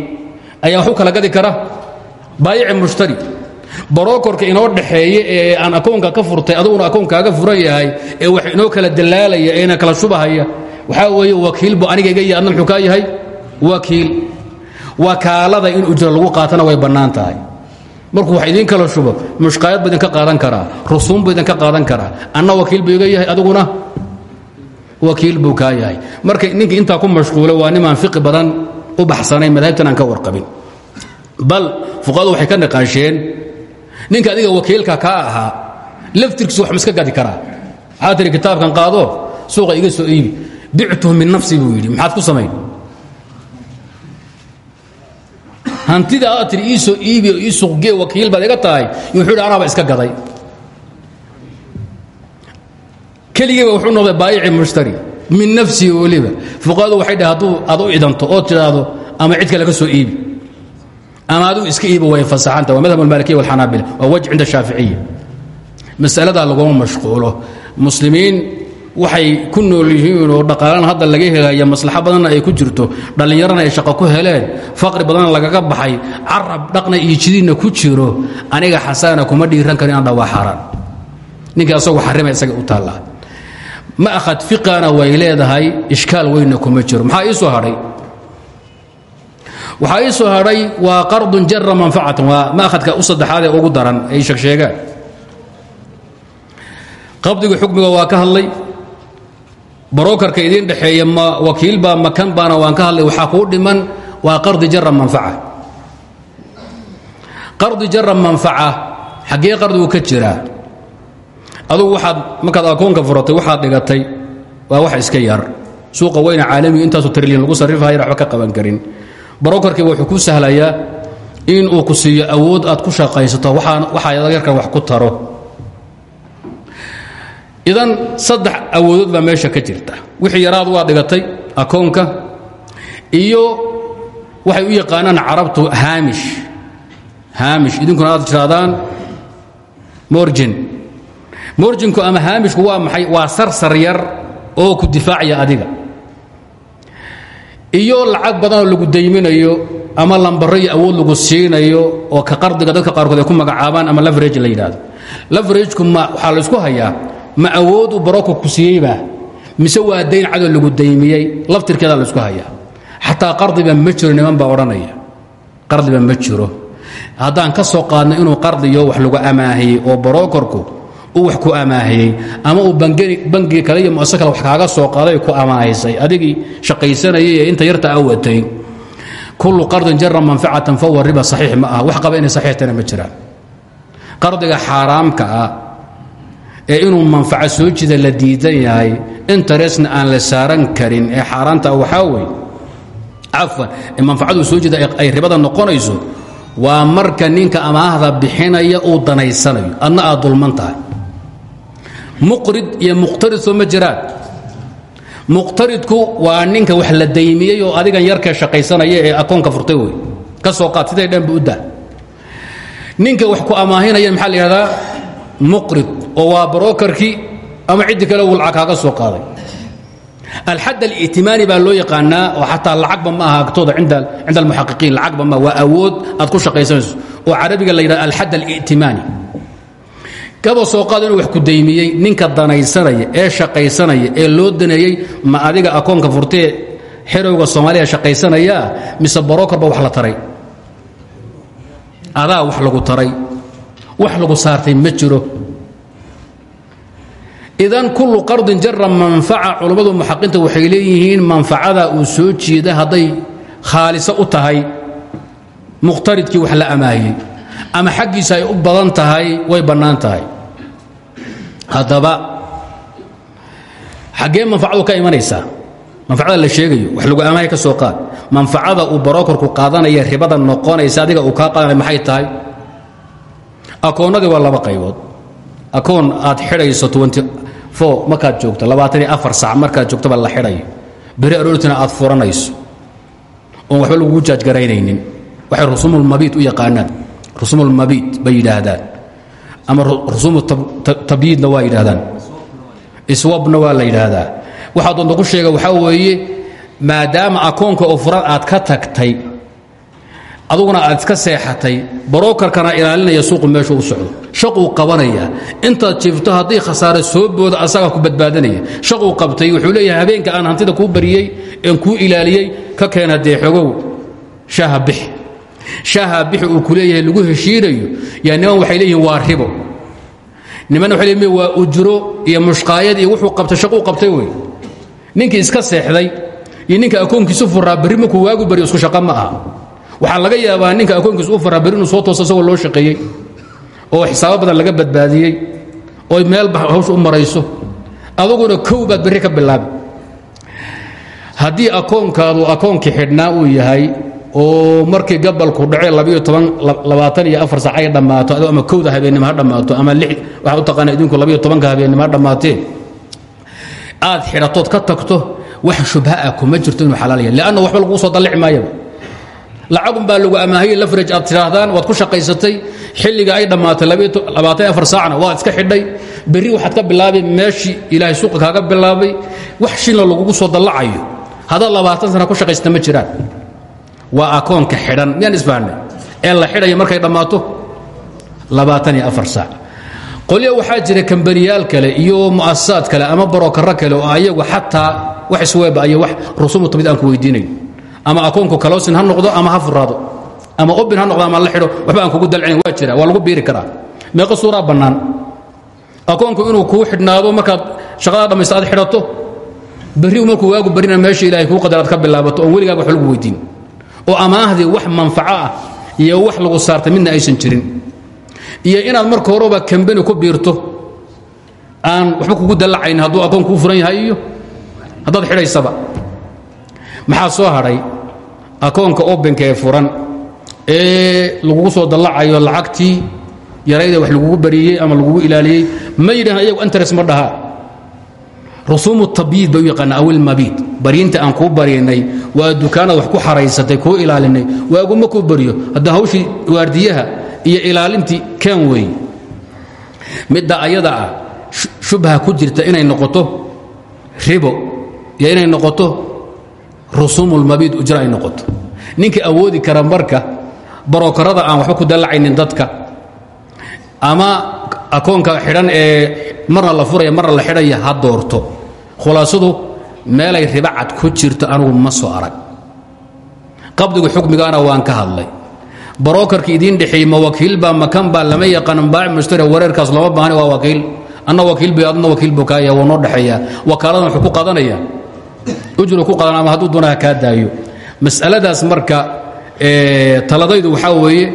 Ayaa waxu kala gadi kara? Baayici mushtari. Barokorka inoo dhaxeeye ee aan akoonka ka furtay aduguna akoonkaaga furan yahay ee wax inoo kala dallaalaya eena kala shubahaya waxa weeye wakiil bu anigayga iyo adna muxuu kaa wakaalada in ujra lagu qaatana way bannaan tahay markuu wax idiin kala shubo mushqaayad buu idinka qaadan karaa rusuum buu idinka qaadan karaa. Anna wakiil buu yahay aduguna wakiil buu kaa yahay. Marka ninka intaa ku mashquulay waa nimaan fiqi badan u baxsanayn madaahibtan ka warqabin. Bal fuqahadu waxay ka niqaasheen ninka adiga wakiilka kaa ahaa laftirkiisu wax ma iska gadi karaa. Waxaa tihi kitaabkan qaado suuqa iga soo iibi. Bictuhu min nafsi buu yidhi maxaad ku samayn hantida aad tiri ii soo iibi oo ii suuqgee wakiil baad iga tahay. Wuxuu yidhi anaaba iska gaday. Keligeyba wuxuu noqday baayici mushtari min nafsihi weliba. Fuqahadu waxay dhahay hadduu aad u idanto oo tidhaahdo ama cid kale ka soo iibi ama adigu iska iibi way fasaxanta waa madhab almalikiya walxanaabila waa waj cinda shaaficiya masaladaa laguma mashquulo. Muslimiin waxay ku nool yihiin oo dhaqaalan hadda laga helaya maslaxo badanna ay ku jirto dhallinyarana ay shaqo ku heleen faqri badanna lagaga baxay carab dhaqna iyo jidiinna ku jiro aniga xasaana kuma dhiiran karo inaan dhawaa xaaraan. Ninka asagu xarima isaga u taallaa. Ma akhad fiqana way leedahay ishkaal weynna kuma jiro. Maxaa ii soo hadhay? Waxaa ii soo hadhay waa qardun jara manfacatan waa maakhadka u saddexaad ee ugu daran ay sheegsheegaan qabdiga xukmiga waa ka hadlay barokarka idiin dhexeeya ma wakiilbaa makan baana waan ka hadlay waxaa kuu dhiman waa qardi jara manfaca. Qardi jara manfaca xaggee qardigu ka jiraa. Adugu waxaad markaad akoonka furatay waxaad dhigatay waa wax iska yar. Suuqa weyna caalamigu intaasu trilyan lagu sarrifahayna waxba ka qaban karin. Barokarkiiba wuxuu ku sahlayaa in uu ku siiyo awood aad ku shaqaysato waxaa yarkan wax ku taro idan saddex awoodood baa meesha ka jirta. Wixii yaraad waa dhigatay akoonka iyo waxay u yaqaanaan carabtu haamish. Haamish idinkuna aad tirahdaan morgin morjinku ama haamishku waa maxay? Waa sarsar yar oo ku difaacaya adiga. Iyo lacag badanoo lagu dayminayo ama lambaro iyo awood lagu siinayo oo ka qardiga dadka qaarkood ay ku magacaabaan ama lavrage la yidhahdo lavrageku ma waxaa la isku hayaa ma awood uu baroko ku siiyeyba mise waa dayn cadoo lagu daymiyey? Laftirkeeda la isku hayaa xataa qardiba ma niman baa odhanaya. Qardiba ma jiro. Ka soo qaadno inuu qardiyo wax lagu amaahiyey oo barokorku uu wax ku amaahiyey ama uu bangiga kale iyo muase kale wax kaaga soo qaaday ku amaahisay adigii shaqaysanayay inta yarta a kullu qardin jara manfacatan fawa riba saxiix ma wax qaba inay saxiixtana ma jiraan. Qardiga xaaraamka ah ee inuu manfaco soo jida la diidan yahay interestna aan la saaran karin ee xaaraanta waxaa wey cafwan ee manfacadu soo jida ay ribada noqonayso waa marka ninka amaahda bixinaya uu danaysanayo. Adna aad muqrid iyo muqtarid soo ma muqtaridku waa ninka wax la daymiyey oo adigan yarkee shaqaysanaya ee akoonka furtay wey ka soo qaad dhanba u dah ninka wax ku amaahinaya maxaa la muqrid oo waa brokarkii ama ciddi kale uu lacag kaaga soo qaaday. Alxad alitimaani baa loo yaqaanaa oo xataa lacagba ma aha agtooda cinda almuxaqiqiin. Lacagba ma waa awood aad ku shaqaysanayso. Oo carabiga la yidhahda alxad alitimaani. Kaba soo qaad inuu wax ku daymiyey ninka danaysanaya ee shaqaysanaya ee loo daneeyey ma adiga akoonka furtee xerowga soomaaliya shaqaysanayaa? Mise barokarba wax la taray? Adaa wax lagu taray wax lagu saartay ma jiro. Idan kullu qardin jara manfaca culammadu muxaqinta waxay leeyihiin manfacada uu soo jiida hadday khaaliso u tahay muqtaridkii wax la amaahiyey ama xaggiisa ay u badan tahay way bannaan tahay. Haddaba xaggee manfacadu ka imanaysaa? Manfacada la sheegayo wax lagu amahay ka soo qaad. Manfacada uu barokorku qaadanaya ribada noqonaysa adiga uu kaa qaadanaya maxay tahay akoonnadii waa laba qaybood. Akoon aad xidhayso markaad joogto sac markaad joogtoba la xidhayo beri aroortina aad furanayso. Oon waxba lagugu jaajgaraynaynin. Waxay rusumulmabiid u yaqaanaan. Rusumulmabiid bay yidhaahdaan. Ama rusumu tabyiidna waa yidhaahdaan. Iswabna waa la yidhaahdaa. Waxaa doonta ku sheega waxaa weeye maadaama akoonka oo furan aad ka tagtay aduguna aad iska seexatay barokarkana ilaalinaya suuqu meeshu u socdo. Shaquu qabanaya. Intaad jiifto haddii khasaare soo booda asagaa ku badbaadanaya shaquu qabtay wuxuu leeyahay habeenka aan hantida kuu bariyey een kuu ilaaliyey ka keena dee xogow. Shaaha uu ku leeyahay lagu heshiinayo yaa waxay leeyihiin waa ribo. Nimanna waxay leeyihiin waa ujro iyo mushqaayad iyo wuxuu qabtay shaquu qabtay wey. Ninkii iska seexday iyo ninka akoonkiisu furaa berri markuu waagu baryo isku shaqo ma aha waxaa laga yaabaa ninka akoonkiis u faraa beri inuu soo tooso isagoo loo shaqeeyey oo xisaabo badan laga badbaadiyey oo meelba hawsha u marayso aduguna kow baad ka bilaabi. Haddii akoonkaadu akoonkii xidhnaa uu yahay oo markii gabalku dhacee labayo toban iyo afar sac ay dhammaato ama kowda habeennimo ha dhammaato ama lix waxaa u taqaana idinku labayo tobanka habeennimo ha dhammaatee aad xidhatood ka tagto wax shubha ah kuma jirto inuu xalaal yahay leanna waxba laguu soo dallici lacagun baa lagu amaahiyey lafraj aad tidhaahdaan waad ku shaqaysatay xilliga ay dhammaatay labaatan afar saacna waad iska xidhay berri waxaad ka bilaabay meeshii ilaahay suuqa kaaga bilaabay wax shilna lagugu soo dallacayo. Haddaad labaatan sana ku shaqaysata ma jiraan. Waa akoonka xidhan miyaan isfahnay ee la xidhaya markay dhammaato labaatan iyo afar saac. Qolyo waxaa jira kambaniyaal kale iyo mu'asasaad kale ama barokaro kale oo ayagu xataa wax isweeba iyo wax rusumu tamid aan ku weydiinayo ama akoonku kaloosin ha noqdo ama ha furaado ama obin ha noqdo ama la xidho waxba aan kugu dalcinayn waa jira waa lagu biiri karaa. Meeqa suuraa bannaan. Akoonku inuu kuu xidhnaado markaad shaqada dhammaysta aad xidhato berri markuu waagu barina meesha ilahay kuu qadar aad ka bilaabato oon weligaaga wax lagu weydiin. Oo amaahdii wax manfaco ah iyo wax lagu saartay midna aysan jirin. Iyo inaad marka horeba kambani ku biirto aan waxba kugu dallacayn hadduu akoon furan yahay iyo haddaad xidhaysaba maxaa soo hadhay akoonka obenka ee furan ee lagugu soo dallacayo lacagtii yarayda wax lagugu bariyey ama lagugu ilaaliyey ma yidhahan ayagu interes ma dhahaa rusuumu tabyiid bay u yaqaanaa awilmabiid baryinta aan kuu baryanay waa dukaanad wax ku xaraysatay kuu ilaalinay. Waaguma kuu baryo hadda hawshii waardiyaha iyo ilaalintii ken weeye midda ayada ah shubha ku jirta inay noqoto ribo iyo inay noqoto rusuumulmabiid ujra ay noqoto ninka awoodi kara marka barokarada aan waxba ku dallacaynin dadka ama akoonka xidhan ee marna la furaya marna la xidhaya ha doorto. Khulaasadu meelay riba cad ku jirto anugu ma soo arag. Qabdigu xukmigaana waan ka hadlay. Barokarka idiin dhexeeyey ma wakiilbaa makan baa lama yaqaan baac mushtari wareerkaas looma baahani waa wakiil. Anna wakiil bay adna wakiil buu kaaya waa noo dhexeeyaa. Wakaaladan wuxuu ku qadanaya ujru ku qadan ama hadduu doonaha kaa daayo. Mas'aladaas marka taladaydu waxaa weeye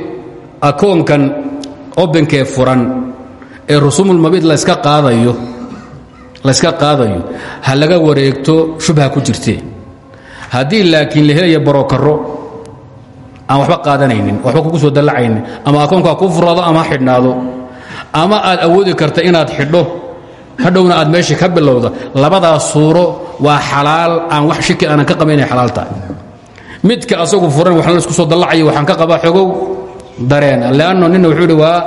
akoonkan obenkee furan ee rusumulmabiid layska qaadayo layska qaadayo ha laga wareegto shubha ku jirtee. Haddii laakiin la helaya barokaro aan waxba qaadanaynin waxba kugu soo dallacaynin ama akoonkaa kuu furaado ama ha ama aad awoodi karta inaad xidho hadhowna aad meeshii ka bilowda labadaas suuro waa xalaal aan wax shiki aanan ka xalaal tahay midka asagu furan waxna la isku soo dallacayo waxaan ka qabaa xogow. Dareen leanno nina wuxuu ihi waa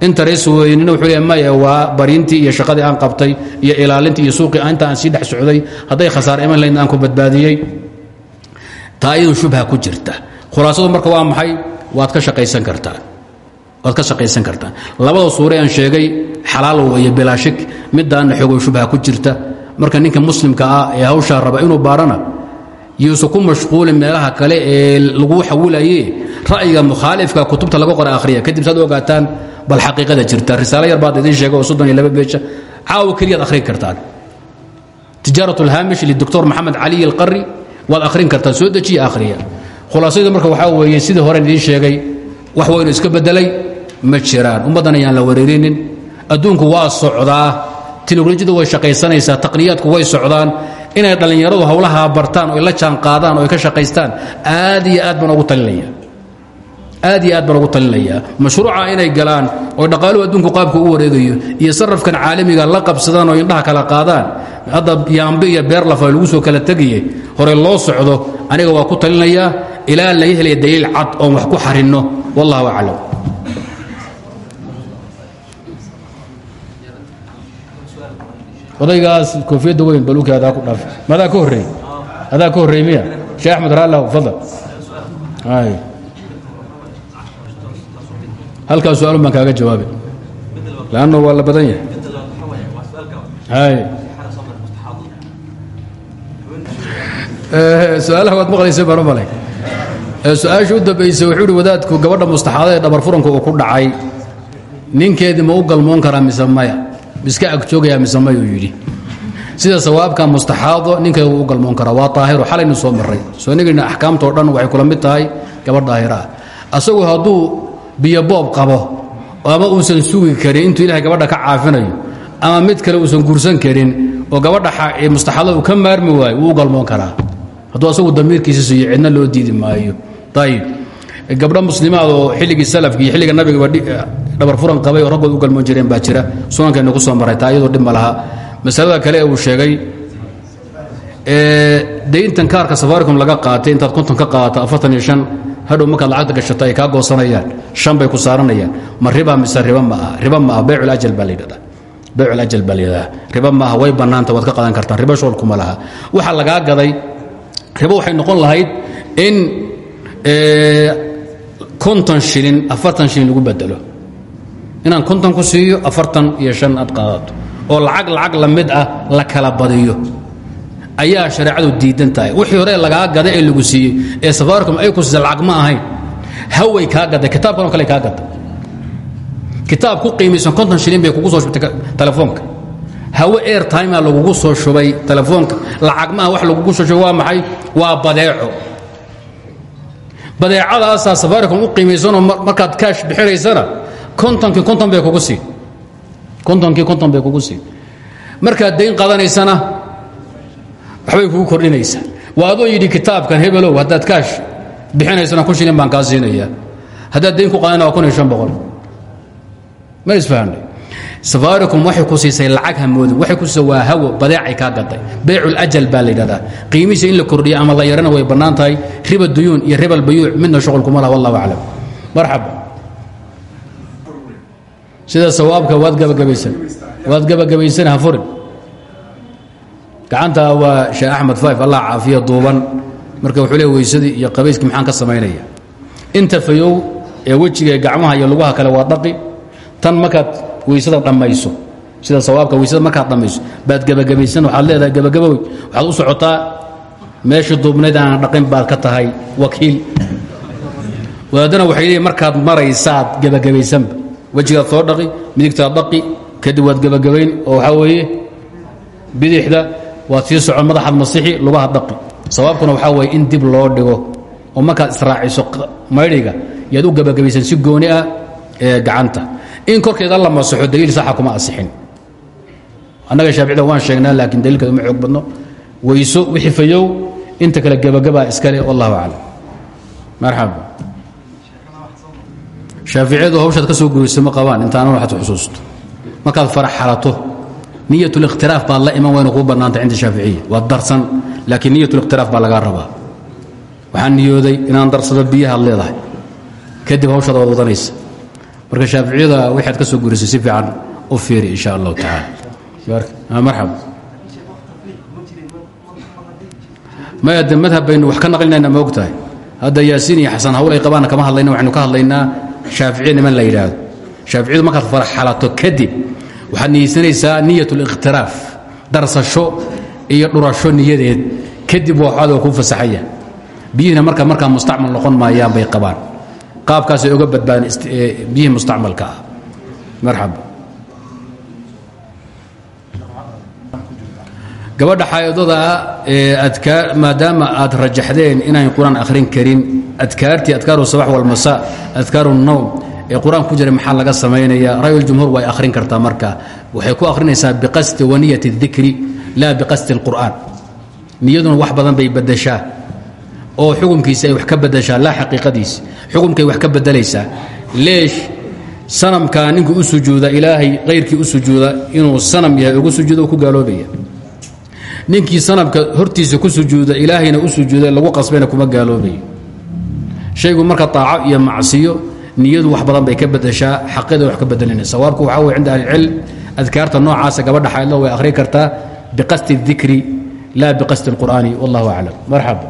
interes wuxuu maya waa barintii iyo shaqadii aan qabtay iyo ilaalintii iyo suuqii inta aan sii dhex socday. Hadday khasaare iman lahayd aan ku badbaadiyey. Taa shubha ku jirta. Khulaasadu marka waa maxay? Waad ka shaqaysan kartaa. Waad ka shaqaysan kartaa. Labada suure aan sheegay xalaal weeye bilaa shik. Xogow shubha ku jirta marka ninka muslimka ah ee hawshaa raba inuu baarana yuusa ku mashquulin meelaha kale ee lagu xawilaye ra'yiga mukhaalifka kutubta laga qora akhriya. Kadib saad ogaataan bal xaqiiqada jirta. Risaalo yar baad idiin sheega oo soddon laba beeja caawa keliyaad akhrin kartaan. Tijaarat alhaamish lidoctor maxamed caliy alqari waad akhrin kartaan. Soo dejiya akhriya. Khulaasadii marka waxaa weeye sidii horen idiin sheegay wax waynu iska bedelay ma jiraan. Ummaddan ayaan la wareerinin. Adduunku waa socdaa teknolojiyadu way shaqaysanaysaa taqniyaadku way socdaan inay dhallinyaradu hawlaha bartaan oy la jaan qaadaan oo ay ka shaqaystaan aad iyo aad baan ugu talinaya aad iyo aad baan ugu talinayaa. Mashruuca inay galaan oo dhaqaaluhu adduunku qaabka u wareegayo iyo sarafkan caalamiga la qabsadaan oo indhaha kala qaadaan hadda yaambe iyo beerlafa lagu soo kala tegaye hore loo socdo aniga waa ku talinayaa ilaa laga helaya daliil cad oon wax ku xarinno. Wallahu aclam odaygaas koofiyadda weyn baluki adaa ku dhaaf. Madaa ka horreey adaa ka horreey miya? Sheekh axmed raallah fadal. Ay. Halkaa su'aalun baan kaaga jawaabi lanno waa la badan yahay. Hay su'aalaha waad maqlaysa baan u malay. Su'aasha u dambaysay wuxuu uhi wadaadku gabadha mustaxaada ee dhabar furanka uu ku dhacay ninkeedii ma u galmoon karaa mise maya miska agjoogaya mise mayuu yidhi. Sida sawaabka mustaxaado ninkeeda wuu galmoon karaa waa daahiro xalaynu soo maray soo nigina axkaamtao dhan waxay kula mid tahay gabadh daahira. Ah asagu hadduu biyo boob qabo ama uusan sugi karin intuu ilahay gabadha ka caafinayo ama mid kale uusan guursan karin oo gabadha mustaxaadada uu ka maarmi waayo wuu u galmoon karaa. Hadduu asagu damiirkiisa siiyo cidna loo diidi maayo. Ayib muslimaad oo xilligii salafki xilliga nabigaba dhabar furan qabay oo raggood u galmoon jireen baa jira. Sunankayna ku soo maray taa iyadoo dhib ma masalada kale ee uu sheegay dayntan kaarka safaricom laga qaatay intaad konton ka qaadato afartan iyo shan hadhow markaad lacagta gashato ay kaa goosanayaan shan bay ku saaranayaan. Ma riba mise riba ma aha? Riba ma aha bayculajal baa la yidhahdaa. Bayculajal baa la yidhahdaa. Riba ma aha way bannaanta waad ka qadan kartaan riba shool kuma laha. Waxa lagaa gaday ribo waxay noqon lahayd in konton shilin afartan shilin lagu bedelo inaan konton ku siiyo afartan iyo shan aad qaadato oo lacag lacag la mid ah la kala badiyo. Ayaa shareecadu diidan tahay. Wixii hore lagaa gaday ee lagu siiyey ee safaricom ay ku siisa lacag ma ahayn. Haway kaa gaday kitaabkan oo kale kaa gaday. Kitaab ku qiimaysan konton shilin bay kugu soo shubtay telefoonka. Hawe air timea lagugu soo shubay telefoonka. Lacag maaha wax lagugu soo shubay waa maxay? Waa badeeco. Badeecadaasaa safaricom u qiimaysanoo markaad kaash bixinaysana kontonkii konton bay kugu sii kontonkii konton bay kugu sii markaad dayn qadanaysana waxbay kugu kordhinaysaa waa adoo yidhi kitaabkan hebelow haddaad kaash bixinaysana kun shilin baan kaa siinaya. Haddaad dayn ku qaadana waa kun iyo shan boqol. Ma isfahanay safaricom waxay ku siisay lacag hamoodin waxay ku siisay waa hawo badeecay kaa gaday. Bayculajal baa la yidhahdaa. Qiimihiisa in la kordhiyo ama la yarana way bannaan tahay. Riba duyuun iyo riba albayuuc midna shuqul kuma laha wallahu aclam. Marxaba sida sawaabka waad gabagabaysan. Waad gabagabaysan ha furin. Gacanta waa sheekh axmed fayf allah caafiya duuban. Marka wuxuu le weysadii iyo qabayskii maxaan ka samaynaya. Inta fayow ee wejiga gacmaha iyo lugaha kale waa dhaqi. Tan markaad weysada dhammayso sida sawaabka weysada markaad dhammayso baad gebagabaysan waxaad leedahay gebagabow waxaad u socotaa meeshii duubnayd aan dhaqin baad ka tahay wakiil. Wadaadana waxay leeyihiin markaad maraysaad gebagabaysanba wejigaad soo dhaqi midigtaad dhaqi kadib waad gebagabayn oo waxaa weeye bidixda waad sii socon madaxaad masixi lugaha dhaqi sawaabkuna waxaa weeye in dib loo dhigo oo markaad israaciso maydhiga yaad u si gooni ah ee gacanta. In korkeeda la masaxo daliil saxa kuma asixin. Annaga shaaficida waan sheegnaa laakiin daliilkeeda uma xoog badno. Weyso wixii fayow inta kale gebagabaa iskale wallahu aclam. Marxaba shaaficiyadu hawshaad ka soo guraysa ma qabaan intaana waxaad xusuusto. Markaad farax xalato. Niyatulikhtilaaf baad la iman wayna kuu bannaanta cinda shaaficiya waa darsan laakiin niyatulikhtilaaf baa lagaa rabaa. Waxaan niyooday inaan darsado biyahaad leedahay. Kadib hawshaad waad wadanaysa. Marka shaaficiyada waxaad ka soo guraysay si fiican u fiiri insha allahu tacaala. Ah, Marxab maya de madhab wax ka naqlinayna ma og yaasiin iyo xasan hawl ay qabaanna kama hadlayna waxaynu ka hadlaynaa shaaficiya niman la yidhaahdo. Shaaficiyadu markaad farax xalato kadib waxaad niyeysanaysaa niyat اlاkhtiraaf darsasho iyo dhurasho niyadeed kadib waxaad kuu fasaxaya. Biyihina marka markaa mustacmal noqon maayaan bay qabaan. Qaabkaasay oga badbaadeen biyihii mustacmalka ah. Marxaba. Gabadha xaayadada ee adkaar maadaama aad rajaxdeen inayn qur'aan akhrin adkaartii adkaaru sabax walmasa adkaaru nowm ee qur'aan ku jira maxaa laga samaynaya ra'yuljumhuur way akhrin kartaa marka. Waxay ku akhrinaysaa biqasdi waniyat اdikri laa biqasdi اlqur'aan niyaduna wax badan bay badashaa oo xukumkiisa ay wax ka badashaa laa xaqiiqadiisi xukumkay wax ka bedelaysaa leesh sanamkaa ninkii u sujuuda ilaahay kayrkii u sujuuda inuu sanam yahay ugu sujuuda ku gaaloobaya. Ninkii sanamka hortiisa ku sujuuda ilaahayna u sujuuda lagu qasbayna kuma gaaloobayo shaygu marka taaco iyo macsiyo niyadu wax badan bay ka bedeshaa xaqida wax ka bedelanaya sawaabku waxaa wey cinda ahlicilm adkaarta noocaasa gabadha xaydlo way akhri kartaa biqasdi اdikri laa biqasdi اlqur'aani wallahu aclam marxaba.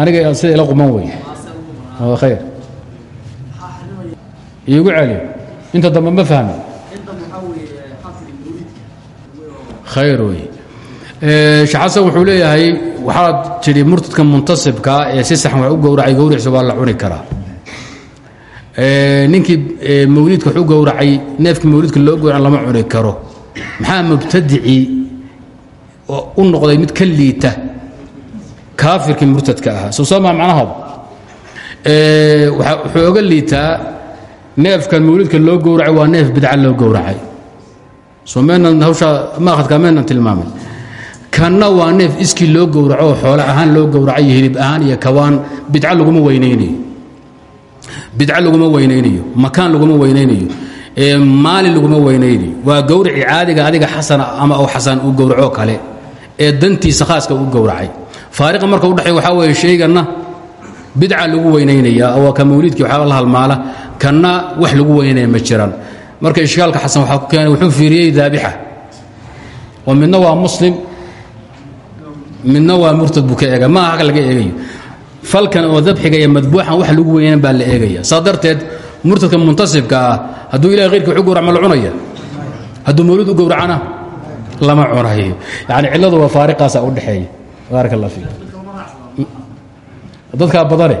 Aniga sida ila quman wey khayr. Iigu celi inta dambe ma fahmi. Khayr wey shaxasan wuxuu leeyahay waxaad tidhi murtadka muntasibkaa ee si saxan wax u gowracay gowriciisa waa la cuni karaa. Ninkii mawliidka wax u gowracay neefkii mawliidka loo gowracan lama cuni karo. Maxaa mubtadicii u noqday mid ka liita? Kaafirkii murtadka ahaa. Soo soo maa macnahaada wuxuu oga liitaa neefkan mawliidka loo gowracay waa neef bidca loo gowracay. Soo meenan hawshaa maahadkaa meenan tilmaamay kanna waa neef iskii loo gowraco oo xoole ahaan loo gowracay hilib ahaan iyo kawaan bidca laguma weynaynayo bidca laguma weynaynayo makaan laguma weynaynayo maalin laguma weynaynayo waa gowrici caadiga adiga xasana ama u xasan uu gowraco kale ee dantiisa khaaska u gowracay. Faariqa marka udhexey waxaa weeye shayganna bidca lagu weynaynaya waa ka mawliidkii waxaa la halmaala kanna wax lagu weynaya ma jiraan marka ishkaalka xasan waxaa ku keenay wuxuu fiiriyey daabixa. Oo midna waa midna waa murtad buu ka eega ma aha laga eegayo falkan oo dabxiga iyo madbuuxan wax lagu weynan baa la eegaya. Saa darteed murtadka muntasibka ah hadduu ilahay khayrkii wax u gowrac ma la cunaya? Hadduu mawlid u gowracana lama cunayo. Yani cilladu waa faariqaasa u dhexeeya baaraka allah fiik. Dadkaa badane.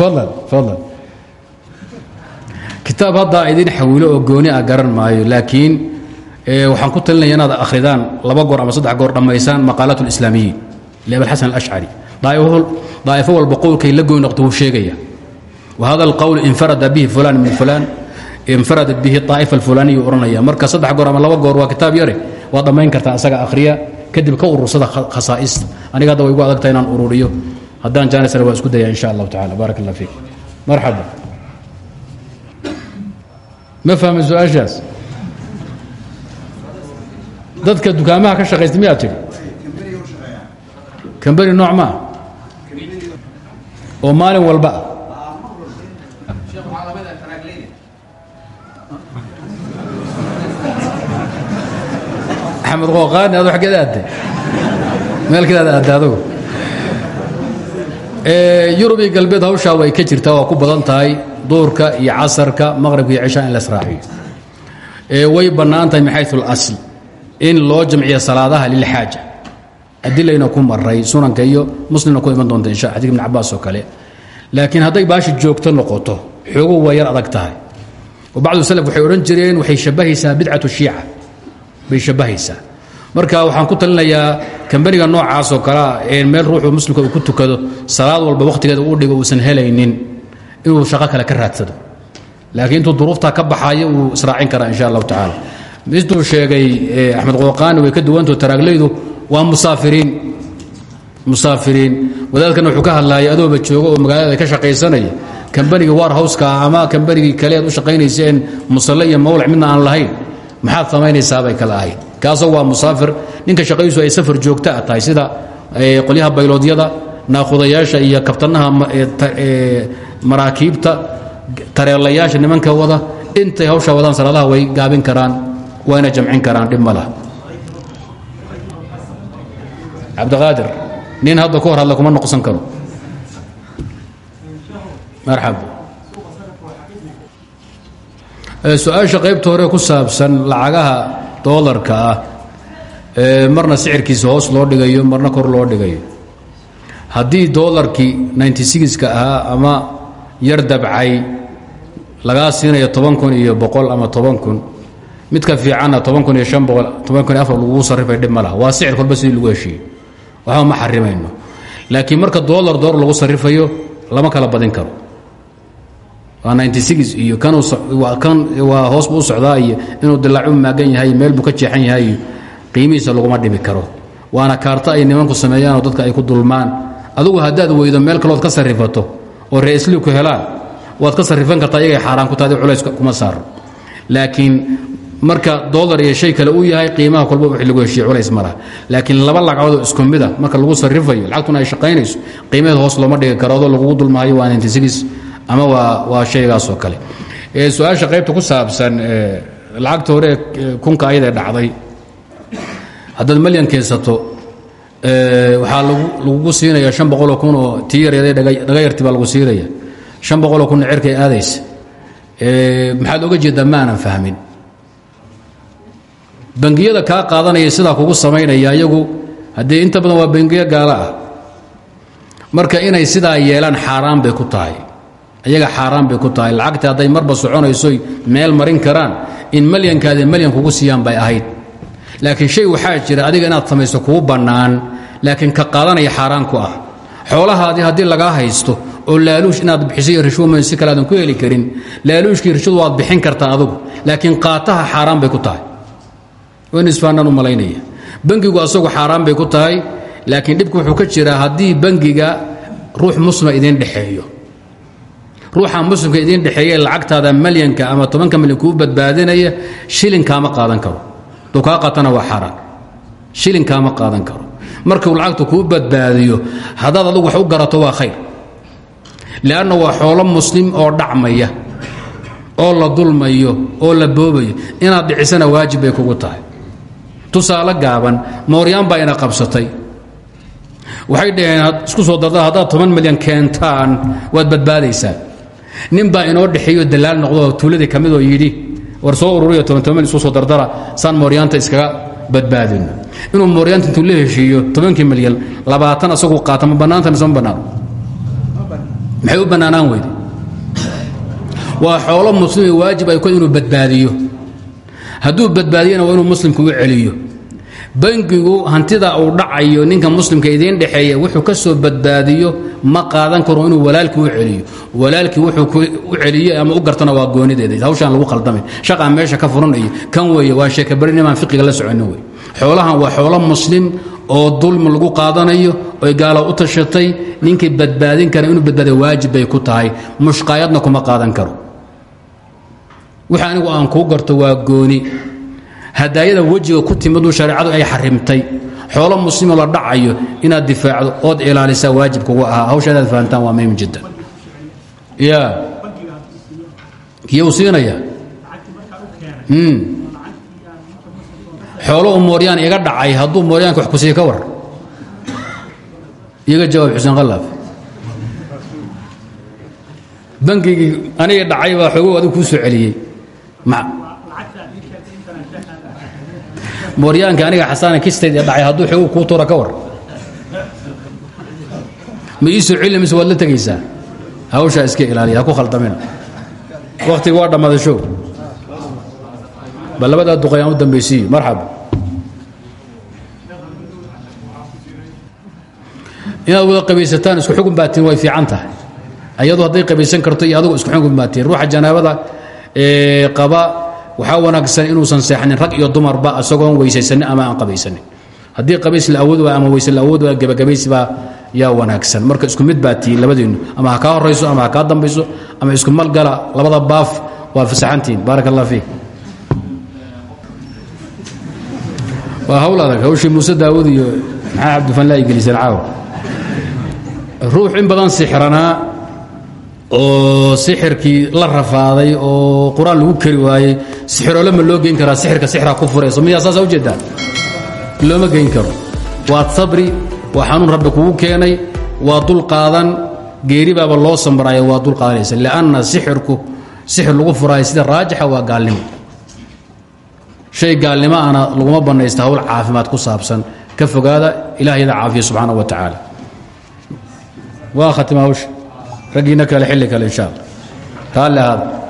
Fadlan fadlan. Kitaab haddaa idin xawilo oo gooni ah garan maayo laakiin waxaan ku talinaya inaad akhridaan laba goor ama saddex goor dhammaysaan maqaalaat اlislaamiyiin liabilxasan alashcari daa'ifo walba qowlkay la goy noqto wuu sheegaya wahada alqowl infarada bihi fulan min fulan infaradat bihi طaa'ifa alfulaniyu odhanaya marka saddex goor ama laba goor waa kitaab yare waad dhammayn kartaa asaga akhriya kadib ka urursada khasaa'ista aniga hadda way igu adagta inaan ururiyo. Haddaan jaanisana waa isku daya in sha allahu tacala fiik. Marxaba. Ma fahmin su'aashaas dadka dukaamaha ka shaqaysta miyaa tidhi kamberi nooc maa oo maalin walba. Axmed qooqaani ado xaggeed aadday meelkeedaad aadda adugu. Yurub iyo galbeed hawshaa way ka jirtaa waa ku badan tahay duurka iyo casarka maqribka iyo cishaa in la israaciyo. Way bannaan tahay min xayu اlasl in loo jamciyo salaadaha lilxaaja. Adilayna ku maray sunanka iyo muslimna ku iman doonta insha xadika ibn cabaas oo kale. Laakiin hadday baashi joogto noqoto xoogu waa yar adag tahay. Oo bacdu salaf waxay odhan jireen waxay shabbahaysaa bidcatu shiica. Bay shabbahaysaa marka waxaan ku talinayaa kambaniga noocaasoo kalea ee meel ruuxu muslimka uu ku tukado salaad walba wakhtigeeda u dhigo uusan helaynin inuu shaqo kale ka raadsado. Laakiin intuu duruuftaa ka baxayo wuu israacin karaa insha allahu tacaala miduu sheegay axmed qooqaani way ka duwantao taraaglaydu waa musaafiriin musaafiriin. Wadaadkana wuxuu ka hadlaayay adooba joogo oo magaalada ka shaqaysanaya kambanigii war howska ama kambanigii kale aad u shaqaynayseen musalle mawlac midna aan lahayn. Maxaad samaynaysaabay kala ahayd. Kaasoo waa musaafir ninka shaqadiisu ay safar joogta a tahay sida qolyaha bayloodyada naakhudayaasha iyo kabtanaha maraakiibta tareelayaasha nimanka wada intay hawsha wadaan salaadaha way gaabin karaan wayna jamcin karaan dhib ma laha. Cabdiqaadir nin hadda ku hor hadla kuma noqsan karo. Marxaba su'aasha qaybta hore ku saabsan lacagaha doolarka ah marna sicirkiisa hoos loo dhigayo marna kor loo dhigayo. Haddii doolarkii ninty sixka ahaa ama yar dabcay lagaa siinayo toban kun iyo boqol ama toban kun midka fiicanna toban iyo toban iyo lagugu sarrifay dhib waa sicir kolba sidii lagu heshiiyo waxba ma xarimayno. Laakiin marka doolar doolar lagu sarrifayo lama kala badin karo. Waa iyo waa hoos buu u socdaa iyo inuu dilaacu maagan yahay meel buu ka jeexan yahay qiimihiisa laguma dhibi karo. Waana kaarto ay nimanku sameeyaanoo dadka ay ku dulmaan. Adugu haddaad weydo meel kalood ka sarrifato oo reesli ku helaan waad ka sarrifan kartaa iyagay xaaraan ku tahay culays kuma saaro. Laakiin marka dolar iyo shay kale uu yahay qiimaha kolba wixii lagu heshiiye culays ma laha laakiin laba lacagoodo isku mida marka lagu sarrifayo lacagtuna ay shaqaynayso qiimaheed hoos looma dhigi karo adoo lagugu dulmaayo waa nintisigis ama waa waa shaygaasoo kale. Su'aasha qaybta ku saabsan lacagta hore kunka ayadee dhacday. Haddaad malyan keensato waxaa lagugu siinaya an boqoloo kun oo tii yareeday dhagayarti baa lagu siinaya an boqoloo kunna cerkay aadaysa. Maxaad oga jeedaa ma fahmin bangiyada kaa qaadanaya sidaa kugu samaynaya iyagu haddee inta badan waa bangiyo gaalo ah marka inay sidaa yeelaan xaaraan bay ku tahay. Iyaga xaaraan bay ku tahay. Lacagta hadday marba soconaysoy meel marin karaan in malyankaade malyan kugu siiyaan bay ahayd. Laakiin shay waxaa jira adiga inaad samayso kugu bannaan laakiin ka qaadanaya xaaraan ku ah. Xoolahaadii haddii lagaa haysto oo laaluush inaad bixiso iyo rishwoman si kale aadan ku heli karin laaluushkii rishwadu waad bixin kartaa adugu. Laakiin qaataha xaaraan bay ku tahay nsfaanaan u malaynaya. Bangigu asagu xaaraan bay ku tahay laakiin dhibku wuxuu ka jiraa haddii bangiga ruux muslima idiin dhexeeyo. Ruuxa muslimka idiin dhexeeye lacagtaada malyanka ama tobanka malyan kuu badbaadinaya shilin kaama qaadan karo. Duu kaa qaatana waa xaaraan. Qaadan karo. Markuu lacagta kuu badbaadiyo haddaad adugu wax u garato waa khayr. Leanna waa xoolo muslim oo dhacmaya oo la dulmayo oo la boobayo. Inaad dhicisana waajib bay kugu tahay tusaale gaaban mooryaan baa ina qabsatay. Waxay dhaheen isku soo darda haddaad toban milyan keentaan waad badbaadaysaan nin baa inoo dhexeeyo dalaal noqdooo tuuladii ka midoo yidhi war soo ururiyo toban toban isku soo dardara saan mooryaanta iskaga badbaadino inuu mooryaanta intuu la heshiiyo tobankii milyan labaatan asagu qaata ma bannaanta mise ma maxay u bannaanaan weyde waa xoolo muslimi waajib ay ku inuu badbaadiyo hadduu badbaadiyana waa inuu muslimka u celiyo. Bangigu hantida uu dhacayo ninka muslimka idiin dhexeeya wuxuu ka soo badbaadiyo ma qaadan karo inuu walaalkii u celiyo. Walaalkii wuxuu u celiye ama u gartana waa goonideeda hawshaan lagu khaldamin shaqaa meesha ka furan kan weeye waa sheekabari nimaan fiqiga la soconin wey xoolahan waa xoolo muslim oo dulmi lagu qaadanayo oy gaala u tashatay. Ninkii badbaadin kara inuu badbaadiyo waajib bay ku tahay. Mushqaayadna kuma qaadan karo wixii anigu aan kuu garto waa gooni. Hadaayada wejiga ku timiduu shareecadu ay xarimtay. Xoolo muslimo la dhacayo inaad difaacdo ood ilaalisaa waajib kugu ahaa. Hawsha inaad waa muhiim jiddan. Ya kiyo u siinaya xoolo u mooryaan iga dhacay hadduu mooryaanka wax ku siiya ka war. Iga jawaab xuseen khalaaf bangigii aniga dhacay baa xoogow adigu kuu soo celiyey mooryaanka aniga xasaana kistayd ee dhacay hadduu xoogow kuu tuura ka war. Ma ii soo celina mise waad la tegaysaa? Hawshaa iska ilaaliya ha ku khaldamina wakhtiga waa dhammaaday show bal labadaa duqayaan u dambaysiiyo. Marxaba inaad wada qabaysataan isku xugun baatiin way fiican tahay. Ayadu hadday qabaysan karto iyo adugu isku xugun baatiin. Ruuxa janaabada qaba waxaa wanaagsan inuusan seexanin rag iyo dumarba isagoon weysaysanin ama aan qabaysanin. Haddii qabays la awood waa ama weyse la awood waa gebagabays baa yaa wanaagsan. Marka isku mid baa tihiin ama ha horayso ama ha dambayso ama isku malgala labada baaf waa fasaxantihiin baarak fiik. Waa hawl adag hawshii muuse daawud iyo maxaa cabdifanla ay geliseen caawa? Ruux in badan sixranaa oo sixirkii la rafaaday oo qur'aan lagu kari waayey sixiroole ma loo geyn karaa sixirka sixraa ku furayso miyaa saasa ujeedaan looma geyn karo. Waad sabri waa xanuun rabbi keenay waa dul qaadan geeri baaba loo samraayo waa dul qaadanaysa. Lianna sixirku sixir lagu furaayo sida raajixa waa gaalnimo. Shay gaalnimo ana laguma bannaysta hawl caafimaad ku saabsan. Ka fogaada ilah yada caafiya subxaana wa tacaala waa khatima raggiina kale xilli kale insha allah. Raalli ahaada